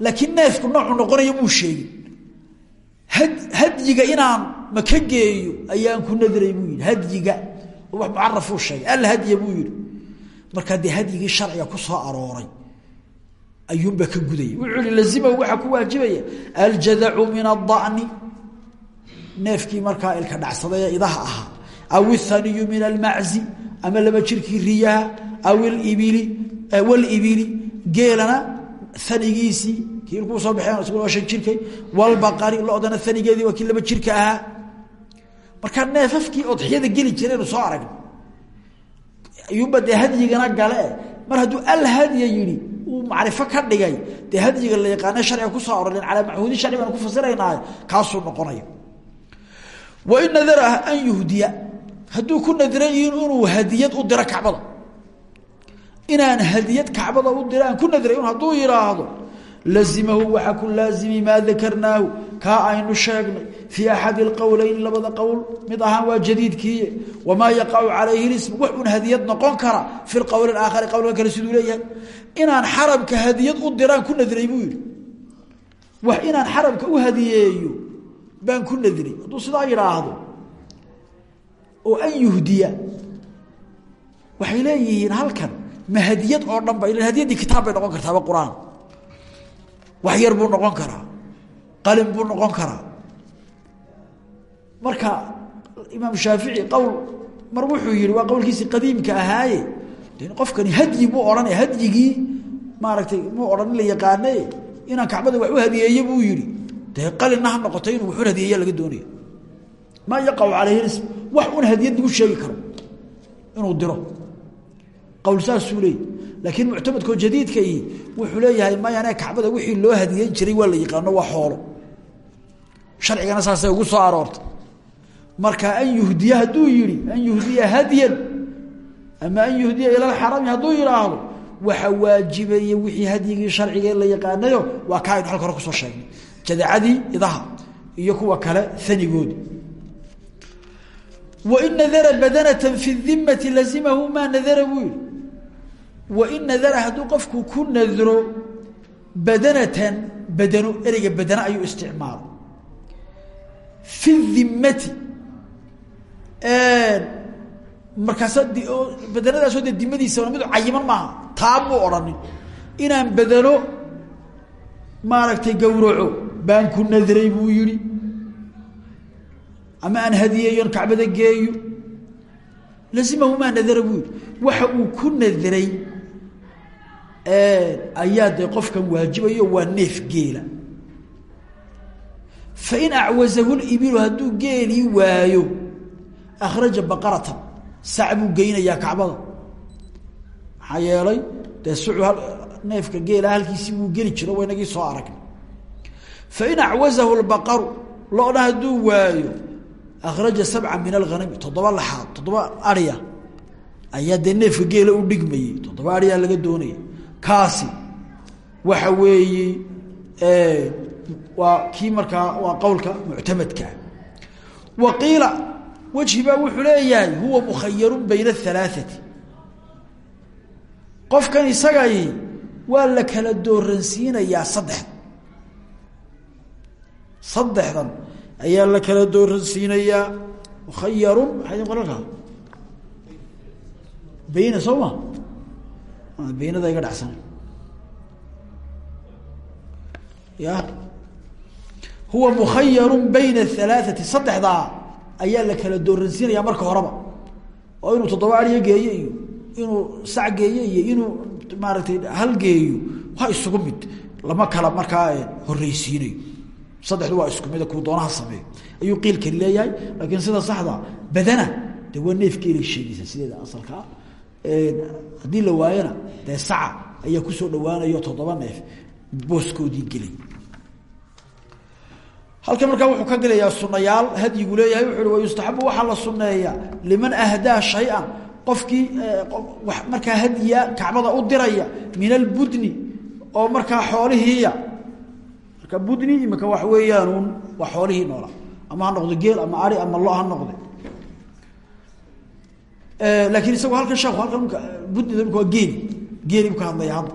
laakiin neefku noocu noqonaya muu sheegin. Had hadyiga inaan maka geeyo ayaan ku nadray buu yihi hadyiga wax mucarafuu sheegay. Alhadya buu yihi markaa dee hadyigii sharciga ku soo arooray ayuunbaa ka gudaya wuxuu ihi lazimahu waxaa ku waajibaya aljadacu min adani neefkii markaa ilka dhacsadee idaha ahaa aw ithaniyu min almaczi ama laba jirkii riyaha aw ibili walibili geelana anigiisii kii ilkuu soo baxeen shan jirkay walbaqari lodana anigeedii waa kii laba jirka ahaa markaa neefafkii odxiyada geli jiraynu soo aragna ayuunba dee hadyigana gale. Mar hadduu alhadya yihi uu macrifo ka dhigay dee hadyiga la yaqaana sharciga ku soo aroren calaa maxuudi sharci baan ku fasiraynaa kaasuu noqonaya wain nadara an yuhdiya. Hadduu ku nadray inuu hadiyad u diro kacbada. Inaan hadiyad kacbada u diro aan ku nadray hadduu yidhaahdo lazimahu waxaa ku laazimi maa dakarnaahu kaa aynu sheegnay fii axadi اlqowleyn labada qowl mid ahaan waa jadiidkiiye wamaa yaqacu calayhi lism wax un hadiyad noqon kara fi lqowl aakhari qowlka kale siduu leeyahay inaan xaramka hadiyad u diraan ku nadray buu yihi wax inaan xaramka u hadiyeeyo baan ku nadray hadduu sidaa yidhaahdo oo an yuhdiya waxay leeyihiin halkan ma hadiyad oo dhan ba ila hadiyaddii kitaab bay noqon kartaaba qur'aan wax yar buu noqon karaa. Qalin buu noqon karaa. Marka imaam shaafici qowl mar wuxuu yihi waa qowlkiisii qadiimka ahaaye. Qofkani hadyi buu odhanaya hadyigii maaragtay muu odhan la yaqaane inaan kacbada wax u hadiyeeye buu yihi dee qalinna noqoto inuu waxun hadiyeeya laga doonaya. Maa yaqacu calayhi ism wax un hadiyad lagu sheegi karo inuu diro. Qowl saasuu leey laakiin muctamadkoo jadiidkai wuxuu leeyahay mayane kacbada wixii loo hadiyeyn jiray waa la yaqaano waa xoolo. Sharcigana saasay ugu soo aroortay. Marka an yuhdiya hadduu yihi an yuhdiya hadyan ama an yuhdiya ila alxarami hadduu yidhaahdo waxa waajibeeye wixii hadyigii sharciga la yaqaanayo waa ka aynu halka hore ku soo sheegnay. Jadacadii idaha iyo kuwa kale anigoodi wain nadara badanatan fi dimati lazimahu maa nadara buu wain nadara hadduu qofku ku nadro badanatan badano ereyga badana ayuu isticmaalo. Fi dimati markaasa badanadaasoo dee dimadiisa mid cayiman maaha taab muu odhanin. Inaan badano maaragtay gawraco baan ku nadray buu yihi ama aan hadiyeeyon kacbada geeyo. Lazimahu maa nadara buu yihi waxa uu ku nadray ayaa dee qofkan waajibayo waa neef geela. Fain acwazahu libilu hadduu geelii waayo akhraja baqaratan. Sac buu geynayaa kacbada. Maxaa yeelay dee sucu neefka geela halkiisii buu geli jiro wa inagii soo aragnay fain acwazahu lbaqaru lo-na hadduu waayo akhraja sabca min alghanami toddoba laxaad toddoba arya ayaa dee neefka geela u dhigmayey toddoba doonaya kaasi. Waxa weeye waa kii markaa waa qowlka muctamadkaa wa qiila wejhi baa wuxuu leeyahay huwa mukhayaru bayna ahalaaثati qofkan isagay waa la kala dooransiinayaa saddex. Saddexdan ayaa la kala dooransiinayaa mukhayarun maxay idin qoran kaha bayna soo baynada iga dhacsan ya huwa mukhayaru bayna ahalaaثati saddexdaa ayaa la kala dooransiinaya marka horeba oo inuu toddoba aryo geeyo iyo inuu sac geeyo iyo inuu maaragtay hal geeyo waa isugu mid lama kala markaa horreysiinayo saddexdu waa isku mid kuu doonaha sameeyo ayuu qiilkani leeyahay laakiin sida saxda badana de waa neefkeelay sheegaysa sideeda haddii la waayona dee saca ayaa ku soo dhawaanayo toddoba neef booskoodii gelay halkan markaa wuxuu ka gelayaa sunayaal hadyigu leeyahay wuxu uhi wayustaxabu waxaa la suneeyaa liman ahdaa shay-an. Qofkii markaa hadiya kacbada u diraya min albudni oo markaa xoolihiiya. Marka budni imika wax weeyaanuun waa xoolihii noola. Ama ha noqdo geel ama ari ama lo ha laakiin isagu halkan sheeku halkan budnida imika waa geeli. Geeli ka hadlaya hadda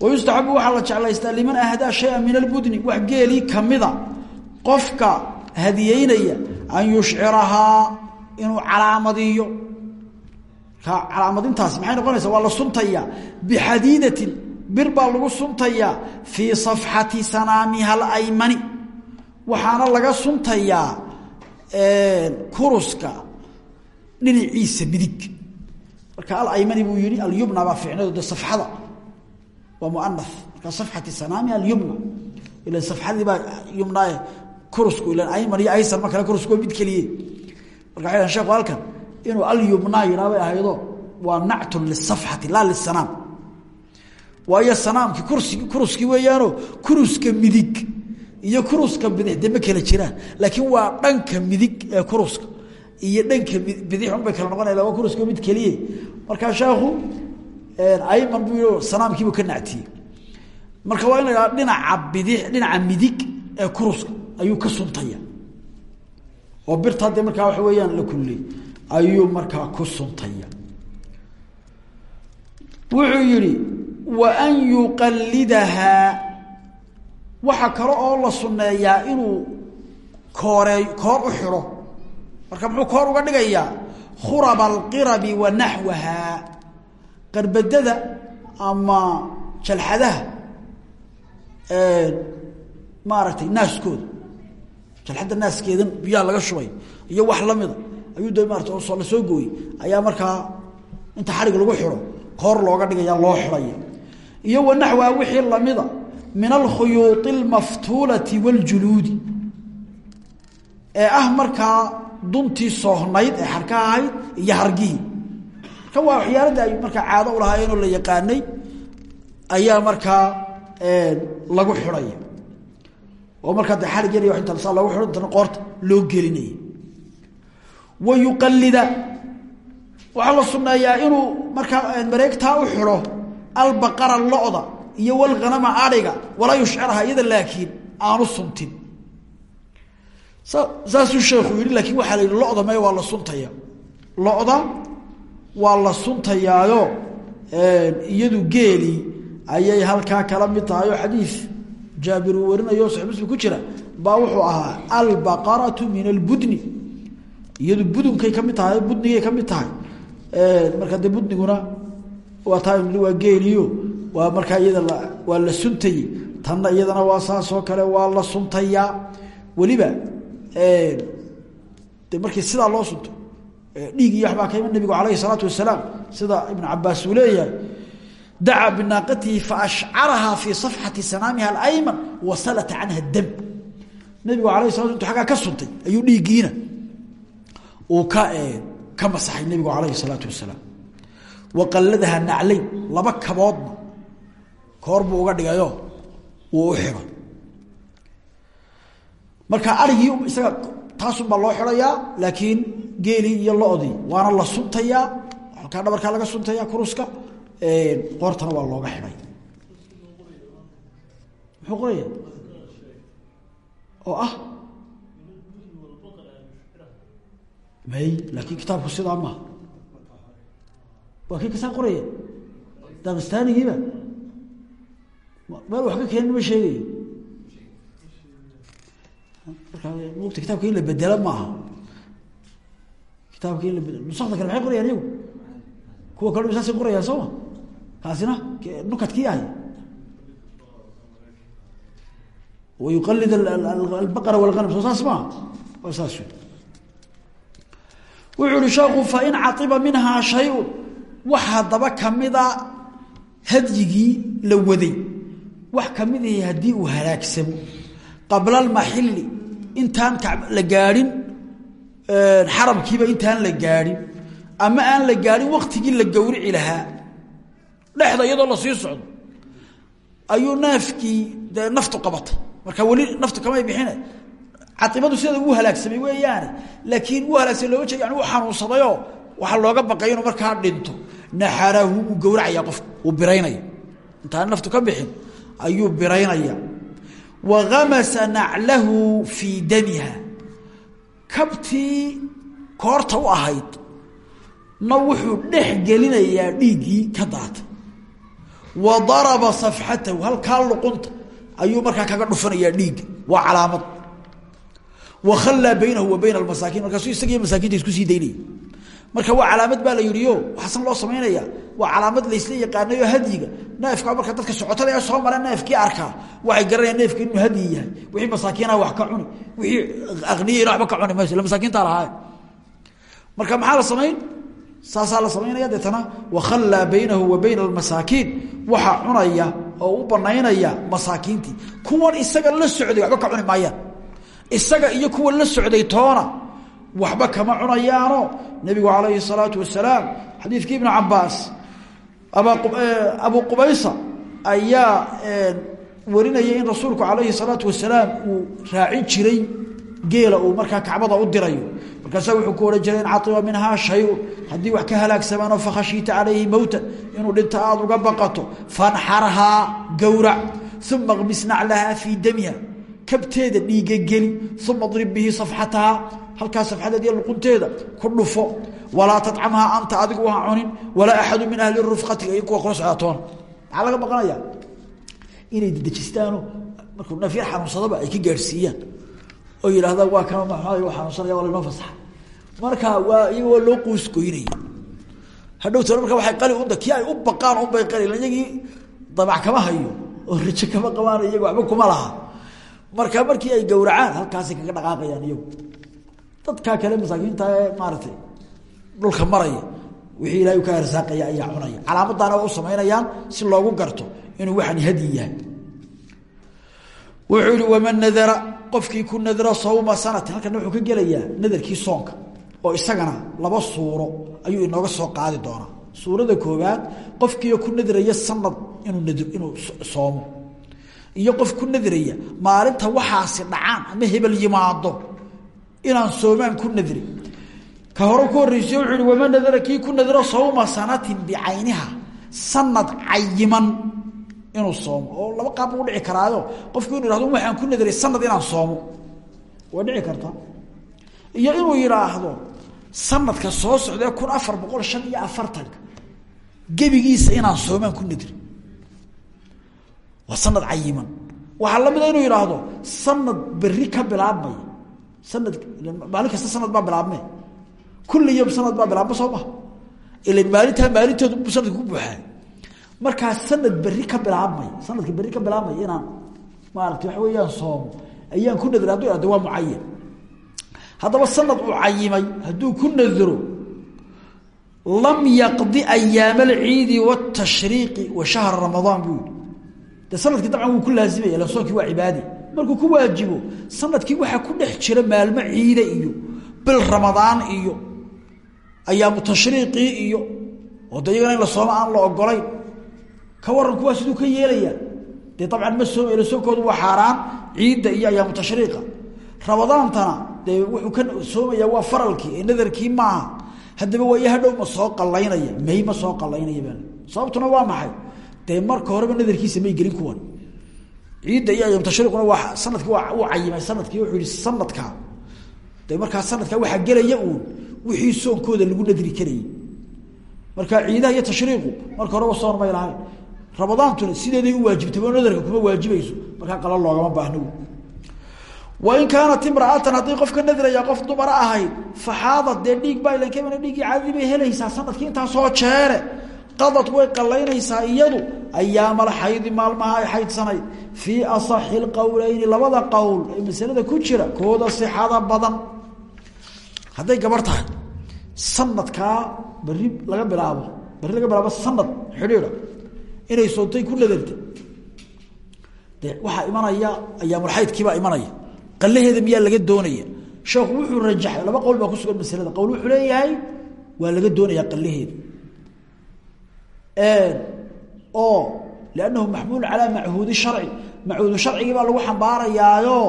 wayustaxabu waxaa la jeclaystaa liman ahdaa shaya min albudni wax geelii kamida qofka hadiyeynaya an yushcirahaa inuu calaamadiyo. Ka calaamadintaasi maxay noqonaysaa? Waa la suntayaa bixadiidatin bir baa lagu suntayaa fii safxati sanaamiha alaymani. Waxaana laga suntayaa kuruska dhinaciisa midig. Marka alaymani buu yihi alyubna baa ficnado de waa muana marka safxati sanaamiha alyubna. Ila safxadii baa yumnaaye kurusku ilan ayman iyo aysar ma kale kurusku mid keliye. Marka waxay sheekhu halkan inuu alyumnaa yidhaha bay ahaydo waa nactun lisafxati laa lisanaam waayo sanaamki kursi kuruskii weeyaano kuruska midig iyo kuruska bidix de kala jiraan. Laakiin waa dhanka midig ee kuruska iyo dhanka bidix unbay kala noqonaya waa kuruska mid keliye markaa sheekhu ayman buu yii sanaamkiibuu ka nactiyey. Marka waa in dhinaca bidix dhinaca midig ee kuruska ayuu ka suntaya oo birtaa dee markaa waxa weeyaan la kulley ayuu markaa ku suntaya wuxuu yihi wa an yuqallidahaa waxa kale oo la sunneeyaa inuu kooree koor u xidho marka muxuu koor uga dhigayaa khuraba alqirabi wa naxwahaa qarbadada ama jalxadaha maaragtay naaskooda jalxadda naaskeedan biyaha laga shubay iyo wax lamida ayuu de maarata la soo gooyey ayaa markaa inta xarig lagu xidho koor looga dhigaya loo xidhaya iyo wa naxwaha wixii lamida min alkhuyuuط اlmaftuulati wاljuluudi ee ah markaa duntii soohnayd ee xarka ahayd iyo hargihii marka waa waxyaalada ay markaa caado ulahaayeenoo la yaqaanay ayaa markaa lagu xidhaya oo markaa de xarig yar inta saa loogu xidho intana qoorta loo gelinaya wa yuqalida waxaa la sunneeyaa inuu markaa mareegtaa u xidho albaqara lo-da iyo walhanama adhiga walaa yushcirha iyada laakiin aanu suntin saasuu sheekhu yihi laakiin waxaa la yidhi me waa la suntaya loda waa la suntayaayo iyadu geeli ayay halkaa kala mid tahay. Oo xadiid jaabir uu warinayo saxi muslim ku jira baa wuxuu ahaa albaqaratu min albudni iyadu budunkay ka tahay budnigay ka mid tahay. Marka de budniguna waa taa waa geeliyo waa markaa iyada waa la suntayey tanna iyadana waa saasoo kale waa la suntayaa. Weliba de markii sidaa loo sunto dhiig iyo waxbaa ka iman nabigu alayhi salaatu wasalaam. Sida ibnu cabaas uu leeyahay dacaa binaaqatihi faashcarahaa fii safxati sanaamiha alayman wasalata canha dam nabigu alayh sala intu aggaa ka suntay ayuu dhiiggiina uu ka ka masaxay nabigu alayhi salaatu wasalaam. Waqalladaha naclayn laba kaboodna koor buu uga dhigayo wuu u marka arigii isaga taasunbaa loo xidhayaa laakiin geelii iyo lodii waana la suntayaa halkaa dhabarkaa laga suntaya kuruska qoortana waa looga xidhay. Muxuu qoraya? Oo ah? May laakiin kitaabku sidaa maaha waa kii kasaa qoraya? Dakistaanigiiba meel wax ka keenin ma sheegayo mugta kitabka in la bedelo maaha. Kitaabka in nusakda kale maxay qorayaan iyagu. Kuwa kale saasay qorayaan soo. Ma kaasina nukadkii ahay. Wayuqalid albaqara walganam soo saas maaha waa saas wuxuu uhi sheekhu fain caiba minhaa shay-un. Waxa daba kamida hadyigii la waday. Wax ka mid ahi haddii intaan la gaadhin xaramkiiba intaan la gaadhin ama aan la gaadhin waktigii la gowrici lahaa. Dhexda iyadoo la sii socdo ayuu neefkii dee naftu qabatay. Marka weli naftu kamay bixine caibadu sideeda uu halaagsamay weeyaane laakiin uu halaagsamay looga jeeda yani uu xanuunsadayoo waxaa looga baqay inuu markaa dhinto. Naxarahu uu gowracaya qofka uu biraynaya intaan naftu ka bixin ayuu biraynaya wa gamasa naclahu fii damiha kabtii koorta u ahayd na wuxuu dhex gelinayaa dhiiggii ka daatay wa daraba safxatahu halkaa luqunta ayuu markaa kaga dhufanayaa dhiigga waa calaamad wa khallaa baynahu wa bayna almasaakiin markaasuu isagiiyo masaakiinta isku sii daynaya marka waa calaamad baa la yihi o waxasan loo samaynaya waa calaamad laysla yaqaanayo hadyiga. Neefka marka dadka socotada ee soo mara neefkii arkaa waxay garanayaan neefka inuu hadyi yahay. Wixii masaakiinaha wax ka cuni. Wixii aqniyayna waba ka cuni mayso ila masaakiinta lahaa. Marka maxaa la samayn saasaa la samaynaya deetana wakhallaa baynahu wa bayna almasaakiin. Waxaa cunaya oo u banaynaya masaakiintii. Kuwan isaga la socday waxba ka cuni maayaan. Isaga iyo kuwa la socday toona waxba kama cunayaano. Nebigu calayhi salaatu wasalaam xadiidkii ibnu cabaas eh, abu qubaysa ayaa eh, warinaya in rasuulku calayhi salaatu wasalaam uu raacin jiray geela uu markaa kacbada u dirayo. Markaasaa wuxuu ku odhan jiray in catima minhaa shayu haddii wax ka halaagsamaano fakhashiita calayhi mowtan inuu dhinta aada uga baqato fanxarhaa gowrac uma qmisnaclahaa fii damiha kabteeda dhiiga geli uma drib bihi safxatahaa halkaa safxadeed iyo luqunteeda ku dhufo walaa tacamhaa anta adigu ha cunin walaa axadu min ahli rufqati iyo kuwa kula socdaatoona maxaa laga inay dedejistaano markuu nafyar xanuunsadaba ay ka gaadhsiiyaan. Oo yidhahda waa kama maxaa xanuunsanaya waa lanoo fasaxa. Marka waa iyaga waa loo quusgoynaya hadhowtana marka waay qali unda kii ay u baqaan unbay qali iyagii dabac kama hayo oo rajo kama qabaan iyaga waxba kuma laha. Marka markii ay gowracaan halkaasay kaga dhaqaaqayaan iyagu dadkaa kale masaakiinta maaratay dhulka maraya wixii ilahay ka arsaaqaya ayaa cunaya. Calaamadaana waa u si loogu garto inuu waxaan yahay. Wuxuu yihi waman nadara qofkii ku nadra sawma sanati halkana wuxuu ka gelayaa nadarkii soonka oo isagana laba suuro ayuu inooga soo qaadi doonaa. Suurada koowaad qofkiio ku nadraya sanad inuu inuu soomo iyo qof ku nadraya maalinta waxaasi dhacaan ama hebel yimaado inaan soomaan ku nadri. Ka hore ku horreysay wuxuu ihi waman ku nadro sawma sanatin bicayniha sanad cayiman inuu soomo. Oo laba qaab u dhici karaayo qofku inu yihahdo waxaan ku nadray sanad inaan soomo. Waa dhici karta. Iyo inuu yidhaahdo sanadka soo socdee kun afar boqol shan iyo afartanka gebigiisa inaan soomaan ku nadri. Waa sanad cayiman. Waxaa lamida inuu yidhaahdo sanad beri ka bilaabmaya sanad maalin kasta sanad baa bilaabme kulli sanad baa bilaabma soo ma ila maalintaa maalinteedu sanadka ku buuxaa markaa sanad beri ka bilaabmay sanadka beri ka bilaabmaya inaan maarata waxa weeyaan soomo ayaan ku nadray haduu ihahdo waa mucayan sanad uu cayimay hadduu ku nadro lam yaqdi ayaam alciidi wاtashriiqi wa shahra ramadaan buu yihi de sannadkii dabcan wuu ku laazimaya ilan soonkii waa cibaade markuu ku waajibo sannadkii waxaa ku dhex jira maalmo ciide iyo bil ramadaan iyo ayaamu tashriiqii iyo oo de la sooma aan la ogolayn ka waran kuwaa siduu ka yeelaya dee dabcan ma soom ila soonkoodu waa xaaraan ciidda iyo ayaamu tashriiqa. Ramadaantana dee wuxuu ka soomayaa waa faralkii ee nadarkii maaha haddaba waayo hadhow ma soo qalaynaya may ma soo qalaynaya baa sababtuna waa maxay? Dee marka horeba nadarkiisa may gelin kuwan ciidda iyo ayaamu tashriiquna waa sannadkii waa uu cayimay sannadkii wuxuu yihi sanadkaa de markaa sanadkaa waxaa gelaya uun wixii soonkooda lagu nadri karayay marka ciidaha iyo tashriiqu marka horeba soon may lahayn ramadaantuna sideeday u waajibtay nadarka kuma waajibayso markaa qala loogama baahno wain kaanat imraatan haddii qof ka nadraya qof dumara ahayd faxaadad dee dhiig baa ilan kamina dhiiggii caadadii bay helaysaa sannadkii intaasoo jeere qadad way qalaynaysaa iyadu ayaamal xaydi maalmaha ay xaydsanayd fii asaxi lqowleyni labada qowl ee masalada ku jira kooda sixada badan. Hadday gabar tahay sanadkaa beri laga bilaabo beri laga bilaabo sanad xidhiida inay soontay ku nadartay de waxaa imanaya ayaamulxaydkiibaa imanaya. Qalaheeda miyaa laga doonaya? Sheekhu wuxuu rajaxay laba qowl baa ku sugan masalada. Qowl wuxuu leeyahay waa laga doonayaa qalaheeda oo liannahu maxmuul calaa machuudi sharci machuudu sharcigii baa lagu xambaarayaayo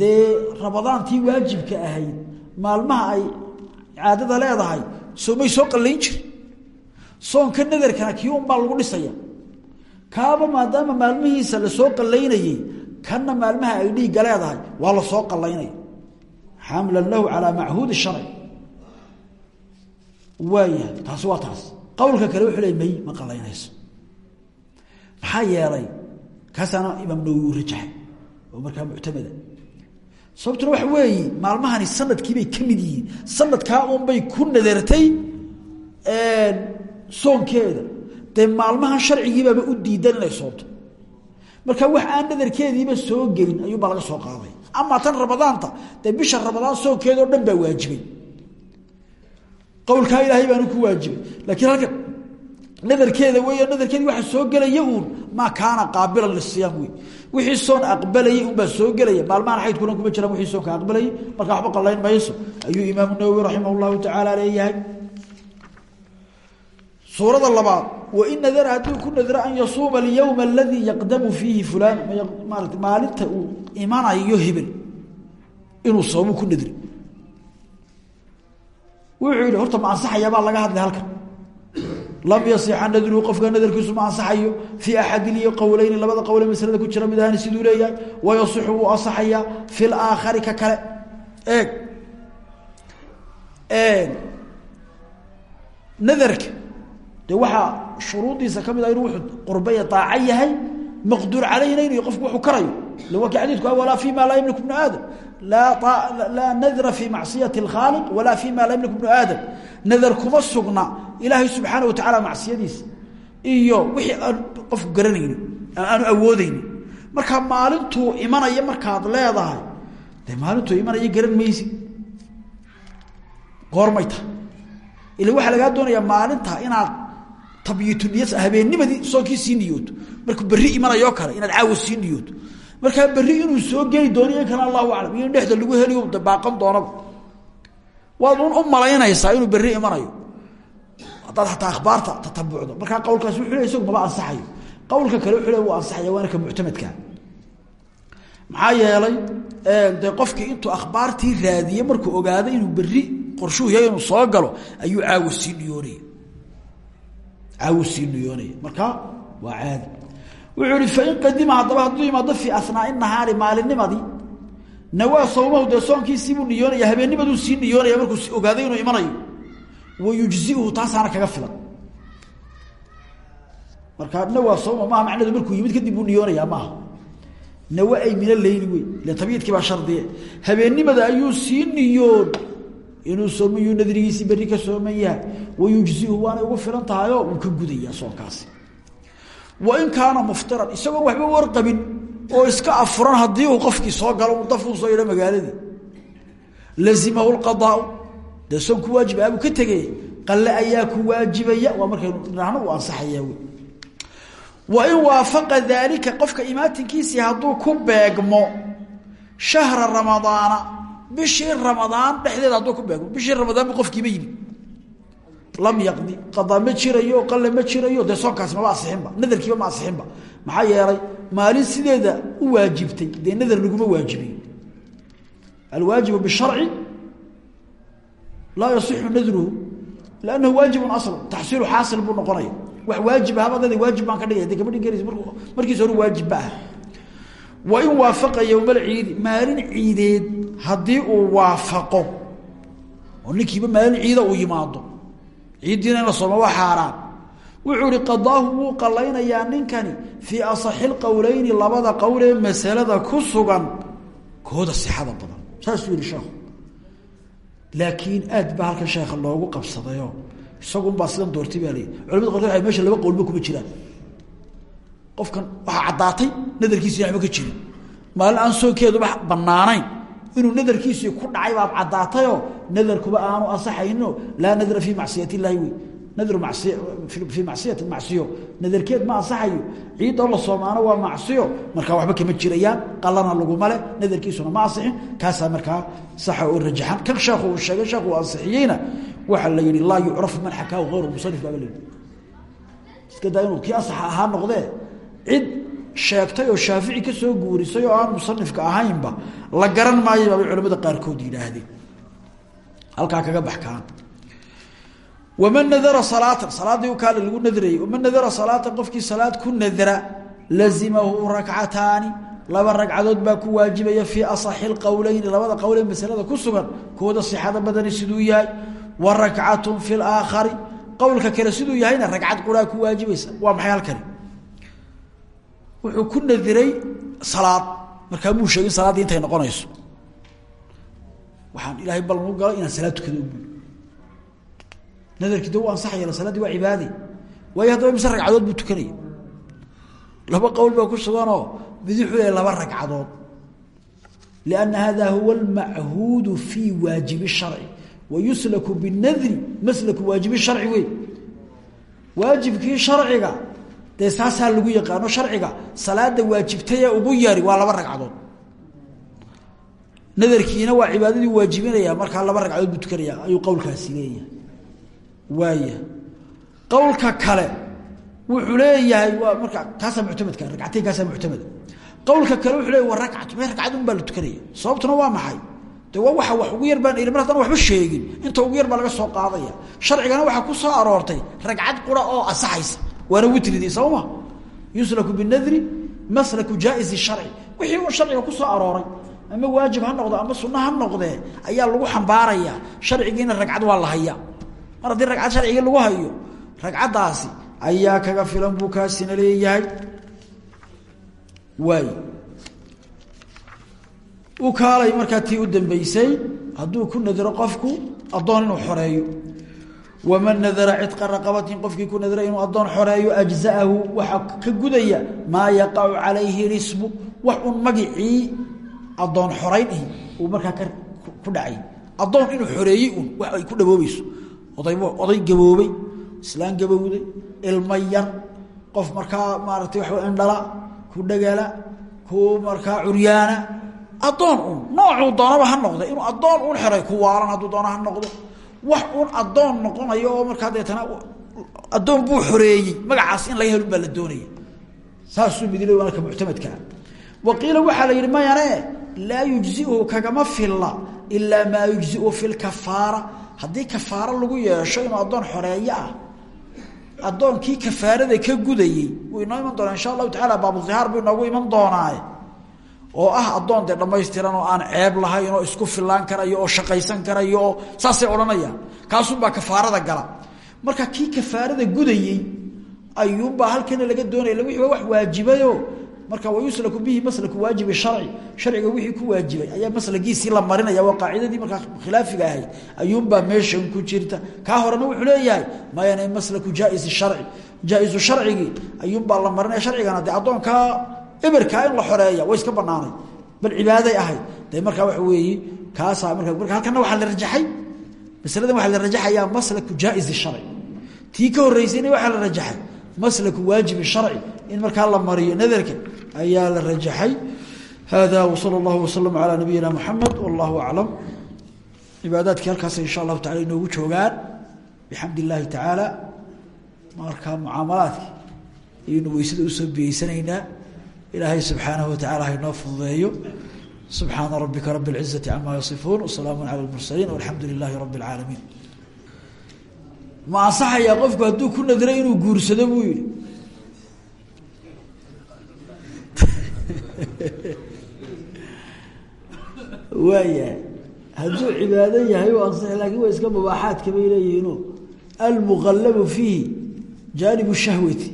dee ramadaantii waajibka ahayd maalmaha ay caadada leedahay soomay soo qalayn jiri soonka nadarkana kii un baa lagu dhisaya kaaba maadaama maalmihiisa la soo qalaynayey kana maalmaha ay dhiigga leedahay waa la soo qalaynaya xamlan lahu calaa machuudi sharci waayahay taasi waa taas qowlka kale wuxuu le may ma qalaynayso. Maxaa yeelay kaasaana imaam nawowi u rajaxay oo markaa muctamada. Sababtuna waxa weeye maalmahani sanadkiibay ka mid yihiin. Sanadkaa unbay ku nadartay soonkeeda. Dee maalmahan sharcigiibaaba u diidan inay soonto marka wax aan nadarkeediiba soo gelin ayuunbaa laga soo qaaday amaa tan ramadaanta dee bisha ramadaan soonkeeda oo dhan baa waajibay qowlkaa ilaahay baanu ku waajibay. Laakiin halkan nadarkeeda wey nadarkeedi waxa soo gelaya uun maa kaana qaabilan lisiyaam wey wixii soon aqbalayay unbaa soo gelaya. Maalmahan xayd kulan kuma jiraan wixii soonka aqbalayay markaa waxba qalayn mayso. Ayuu imaamu nawowi raximah llahu tacaala leeyahay. Suurada labaad wain nadara hadduu ku nadro an yasuuma alyowma aladii yaqdamu fiihi fulaan. Maarata maalinta uu imanayo hebel inuu soomu ku nadri wuxuu yihi horta ma ansaxayaabaa laga hadlay halkan. Lam yasixa nadruhu qofka nadarkiisu ma ansaxayo. Fii axadiliyo qowleyni labada qowle maslada ku jira mid siduu leeyahay. Wayasixu wuu ansaxayaa fi laakhari ka kale. Eeg. Nadarka. De waxaa shuruudiisa ka mid ah inuu wuxuu qurbaya daaco yahay qofku wuxuu karayo. Waa ki xadiidku ma laa yamliku bnu laa nadra fi macsiyati اlkhaaliq walaa fi ma laa yamliku bnu aadam nadar kuma sugna ilaahay subxaana wa tacaala macsiyadiisa iyo wixii qofku garanayni aanu awoodeyni markaa maalintuu imanaya markaad leedahay de maalintuu imanaya garan maysi goormay ila waxaa lagaa doonayaa maalinta inaad tabyituniya habeennimadii soonkii sii niyooto markuu berri imanayoo kale inaad caawa sii markaa berri inuu soo geli doono in kana allahu aclam dhexda lagu heliyo baaqan doonaba waad un u inuu berri imanayo. Haddaad ataa akhbaarta tatabucdo markaa qawlkaas wuxuu le maba ansaxayo. Qawlka kale wuxuu le wuu ansaxaya waana ka muctamadka maxaa yeelay dee qofkii intuu akhbaartii raadiye markuu ogaado inuu berri qorshuu yahay inuu soo galo ayuu caawa sii niyoonaya caawa sii waa caadi wuxuu ihi fain qadima haddaba hadduu yimaado fii asnaai nahaari maalinnimadii nawaa sawmahu dee soonkiisiibuu niyoonaya habeennimaduu sii niyoonaya markuu ogaaday inuu imanayo. Wayujziuhu taasaana kaga filan. Markaa nawaa sawma maaha macneedu markuu yimid kadib buu niyoonaya maaha. Nawa ay min aleyli wey ilan tabiidkii baa shardiye. Habeennimada ayuu sii niyoon. Inuu soomiyuu nadrigiisii berri ka sooman yahay wayujziuhu waanay ugu filan tahayoo wuu ka gudayaa soonkaasi wain kaana muftiran isagoon waxba warqabin oo iska afuran haddii uu qofkii soo galo uu dafuu soo yidho magaaladii. Lazimahu lqadaau dee soon ku waajib aabuu ka tegay qalle ayaa ku waajibaya waa markaynu nahno uu ansaxayaa wey wain waafaqa daalika qofka imaatinkiisii hadduu ku beegmo shahra ramadaana bishii ramadaan dhexdeeda hadduu ku beegmo bishii ramadaan bu qofkiiba yimid lam yaqdi qadaa ma jirayo qalle ma jirayo dee soonkaasi maba asixinba nadarkiiba ma asixinba. Maxaa yeelay maalin sideeda u waajibtay dee nadar laguma waajibiyo alwaajibu bisharci laa yasixu nadruhu lannahu waajibun aslan taxsiilu xaasil buu noqonaya wax waajib ahaba dada waajib baan ka dhigaya de kama dhinkaraysa mar markiisa hore waajib ba ah. Wain waafaqa yowmalciidi maalin ciideed haddii uu waafaqo oo maalin ciida uu yimaado ciiddiina in la sooma waa xaaraan wuxuu ihi qadaahu wuu qallaynayaa ninkani fii asaxi lqowleyni labada qowl ee masalada ku sugan. Kooda sixada badan. Saasuu yihi sheekhu laakiin aad baa halkan sheekha loogu qabsadayo. Isagunbaa sidan doortay baa lii culamada qorkood waa meesha laba qowlba kuma jiraan. Qofkan waxaa caddaatay nadarkiisii waxba ka jirin. Maalin aan soonkeeduba banaanayn inuu nadarkiisii ku dhacay baad caddaatayoo nadarkuba aanu ansaxayno laa nadra fii macsiyat illaahi wey nadru fii macsiyati macsiyo nadarkeed ma ansaxayo ciidoo la soomaano waa macsiyo markaa waxba kama jirayaan qalana laguma le nadarkiisuna ma ansixin kaasaa markaa saxa oo rajaxan. Kan sheekhu uu sheegay sheekhu ansixiyeyna waxaa la yihi laa yucrafu man xakaahu hayru musanif baaba layihi iska daa inuu kii asaxa ahaa noqdee cid sheegtay oo shaafici ka soo guurisay oo aan musanifka ahaynba la garan maayo baabay culamada qaarkood yidhaahdeen halkaa kaga baxkaan. Waman nadara salaatan salaaddii kaale lagu nadrayey waman nadara salaatan qofkii salaad ku nadra lazimahu rakcataani. Laba ragcadood baa ku waajibaya fii asaxi lqowleyni labada qowlee masalada ku sugan kooda sixada badani siduu yahay. Wa rakcatun fi laakhari qowlka kale siduu yahayna ragcad quraa ku waajibaysa waa maxay halkani wuxuu ku nadiray salaad. Markaa muu sheegin salaaddii intay noqonayso. Waxaan ilaahay ballan u galay inaan salaad tukado bu nadarkii de u ansaxaya salaadii waa cibaade waayo haddaba mise ragcadood buu tukanaya laba qowl baa ku suganoo bidixuu lehay laba ragcadood. Lianna hada huwa almachuudu fii waajibi sharci. Wa yuslaku binadri maslaku waajibi sharci wey waajibkii sharciga dee saasaa lagu yaqaano sharciga salaada waajibtayee ugu yari waa laba ragcadood. Nadarkiina waa cibaadadii waajibinaya markaa laba ragcadood buu tukanaya ayuu qowlkaasi leeyahay. Waaya qowlka kale wuxuu leeyahay waa marka kaasaa muctamadka ragcatayn kaasaa muctamada qowlka kale wuxuu leeyahy waa ragcatu me ragcad un baa la sababtuna waa maxay? De waxa wax ugu yar baan haddana waxba sheegin. Inta ugu yar baa laga soo qaadaya. Sharcigana waxaa ku soo aroortay ragcad qura oo asaxaysa waana witridii sawma yuslaku binadri maslaku jaa-izi sharci. Wixii uu sharciga ku soo arooray ama waajib ha noqdo ama sunno ha noqdee ayaa lagu xambaarayaa sharcigiina ragcad waa la hayaa. Mar haddii ragcad sharcigii lagu hayo ragcaddaasi ayaa kaga filan buu kaasina leeyahay. Waay u kaalay markaa tii u dambeysay hadduu waman nadara cidqa raqabatin qofkii ku nadira inuu addoon xoreeyo ajzaahu waxaa ka gudaya maa yaqacu calayhi rismu wax un magicii addoon xorayn ihi uu markaa ku dhacay addoon inuu xoreeyey un wax ay ku dhawoobayso odayb oday gaboobay islaan gabowday ilmo yar qof markaa maaratay waxaw indhala ku dhagala ku markaa curyaana addoon un noocuu ha noqda inuu addoon ku waalan hadduu doona wax un addoon noqonayo oo markaa deetana addoon buu xoreeyey. Magacaas in laga helun baa la doonaya. Saasuu midilo marka muctamadkaa waqiila waxaa la yidhi mayane laa yujziuhu kagama filla ilaa maa yujziu fi lkafaara haddii kafaaro lagu yeesho inuu addoon xoreeyo ah addoonkii ka gudayey wuu inoo iman doonaa insha allahu tacaala baabuhihaar buu inoogu iman doonaaye oo ah addoon dee dhammaystiran oo aan ceeb lahayn oo isku filaan karayo oo shaqaysan karayo oo saasay odhanayaan. Kaasunbaa kafaarada gala. Marka kii kafaarada gudayey ayuunbaa halkana laga doonaya wixii wax waajibayo. Marka wayuslaku bihi maslaku waajibi sharci. Sharciga wixii ku waajibay ayaa maslagiisii la marinaya waa qaacidadii markaa khilaafiga ahayd. Ayuunbaa meeshan ku jirta. Kaa horena wuxuu leeyahay mayana maslaku jaais sharci. Jaaisu sharcigii ayuunbaa la marinaya sharcigana dee addoonkaa eberkaa in la xoreeya way iska banaanay. Bal cibaaday ahayd. De markaa waxa weeye kaasaa marka halkana waxaa la rajaxay. Masaladan waxaa la rajaxayaa maslaku jaais sharci. Tii ka horreysayna la rajaxay. Maslaku waajibi sharci. In markaa la mariyo nadarka ayaa la rajaxay. Hada wsala allahu wasalam calaa nabiyina muxamed wallahu aclam. Cibaadaadkii halkaas insha allahu tacala inoogu joogaan. Bixamd illaahi tacaala markaa mucaamalaadki ayaynu weysada u soo biyeysanaynaa ilaahay subxaanahu watacala hainoo fududeeyo. Subxaana rabbika rabi اlcizati cama yasifuun wasalaamu cala lmursaliin walxamdu lilaahi rabi اlcaalamiin ma ansaxayaa qofku hadduu ku nadiro inuu guursado buu yihi waayahay hadduu yahay u ansax laakiin waa iska mubaaxaadka bay leeyihiino almuqallabu fiihi jaanibu shahwati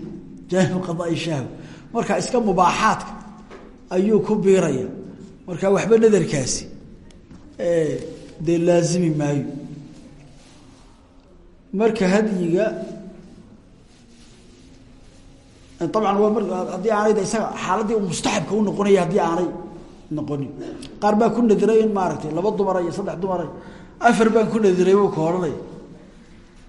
jaanibu qadaai shahwa marka iska mubaaxaadka ayuu ku biiraya. Marka waxba nadarkaasi dee laazimi maayo. Marka hadyiga abcan waa haddii aanay isaga xaaladii mustaxabka u noqonaya haddii aanay noqonin. Qaar baa ku nadiray in maaragtay laba dumara iyo saddex dumara afar baan ku nadiray wuu ka odhanaya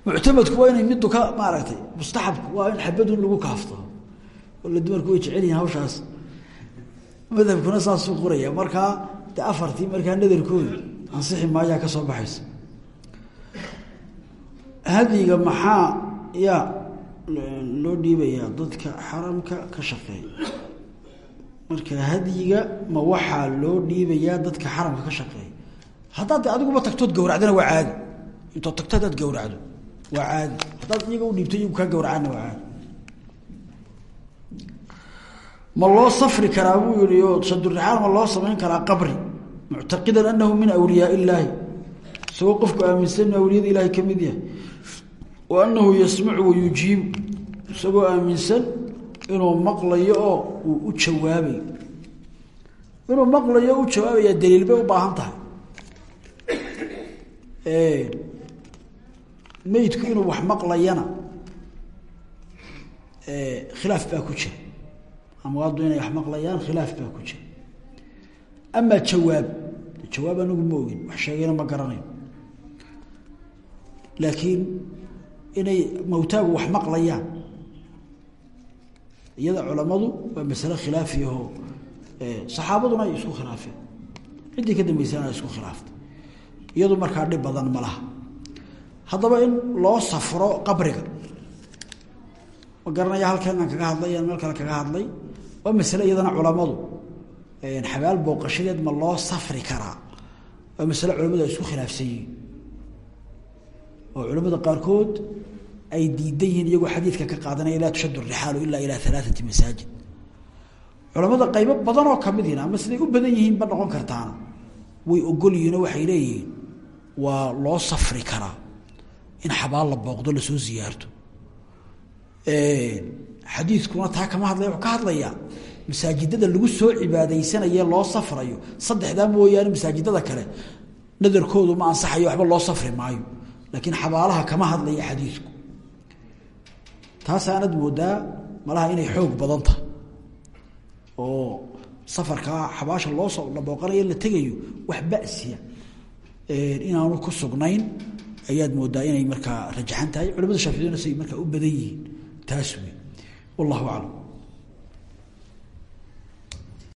waa inay middu ka maaragtay mustaxabku waa in xabadun lagu kaafto la dumarku way jecel yihiin hawshaas. Madhabkuna saasuu qoraya markaa de afartii markaa nadarkooda ansixi maayaa ka soo baxaysa. Hadyiga maxaa yaa loo dhiibayaa dadka xaramka ka shaqeeya? Marka hadyiga ma waxaa loo dhiibayaa dadka xaramka ka shaqeeya? Haddaad de adiguba tagtood gawracdana waa caadi. Intood tagto gawracdo waa caadi. Haddaad iyaga u dhiibto iyagu kaa gawracaana waa caadi ma loo safri karaa buu yihi oo shadurixaal ma loo samayn karaa qabri. Muctaqidan anahu min awliyaa illaahi. Isagoo qofku aaminsan awliyada ilaahay ka mid yahay. Wa anahu yasmacu wayujiibu isagoo aaminsan inuu maqlayo oo uu u jawaabayo inuu maqlayo u jawaabaya daliil bay u baahan tahay. Meydku inuu wax maqlayana khilaaf baa ku jira amwaaddu inay wax maqlayaan khilaaf baa ku jira. Amaa jawaab jawaab anigu ma ogin wax sheegayna ma garanayo laakiin inay mawtaagu wax maqlayaan iyada culammadu waa masale khilaafiyahoo saxaabaduna ay isku khilaafeen. Ciddii ka dambeysana isku khilaaftay iyadu markaa dhib badan ma laha. Haddaba in loo safro qabriga. Ma garanaya halkeenaan kaga hadlay aan meel kale kaga hadlay waa masale iyadana culammadu xabaal booqashadeed ma loo safri karaa. Waa masale culamadu ay isku khilaafsan yihiin. Oo culamada qaarkood ay diidan yihiin iyagoo xadiidka ka qaadanaya laa tushadu rixaalu ilaa ilaa alaaati masaajid. Culamada qaybo badan oo ka mid yihiin ama siday u badan yihiin ba noqon kartaana. Way ogol yihiinoo waxay leeyihiin waa loo safri karaa in xabaal la booqdo la soo siyaarto xadiidkuna taa kama hadlaya wuxuu ka hadlayaa masaajidada lagu soo cibaadaysanaye loo safrayo. Saddexdaa mooyaane masaajidada kale. Nadarkoodu ma ansaxayo waxba loo safri maayo. Laakiin xabaalaha kama hadlaya xadiidku. Taasaanad moodaa malaha inay xoog badan tahay oo safarkaa xabaasha loosoo la booqanayo la tegayo wax basiya. Inaanu ku sugnayn ayaad moodaa inay markaa rajaxan tahay. Culamada shaaficiyuna say markaa u badan yihiin. Taas wey wallahu aclam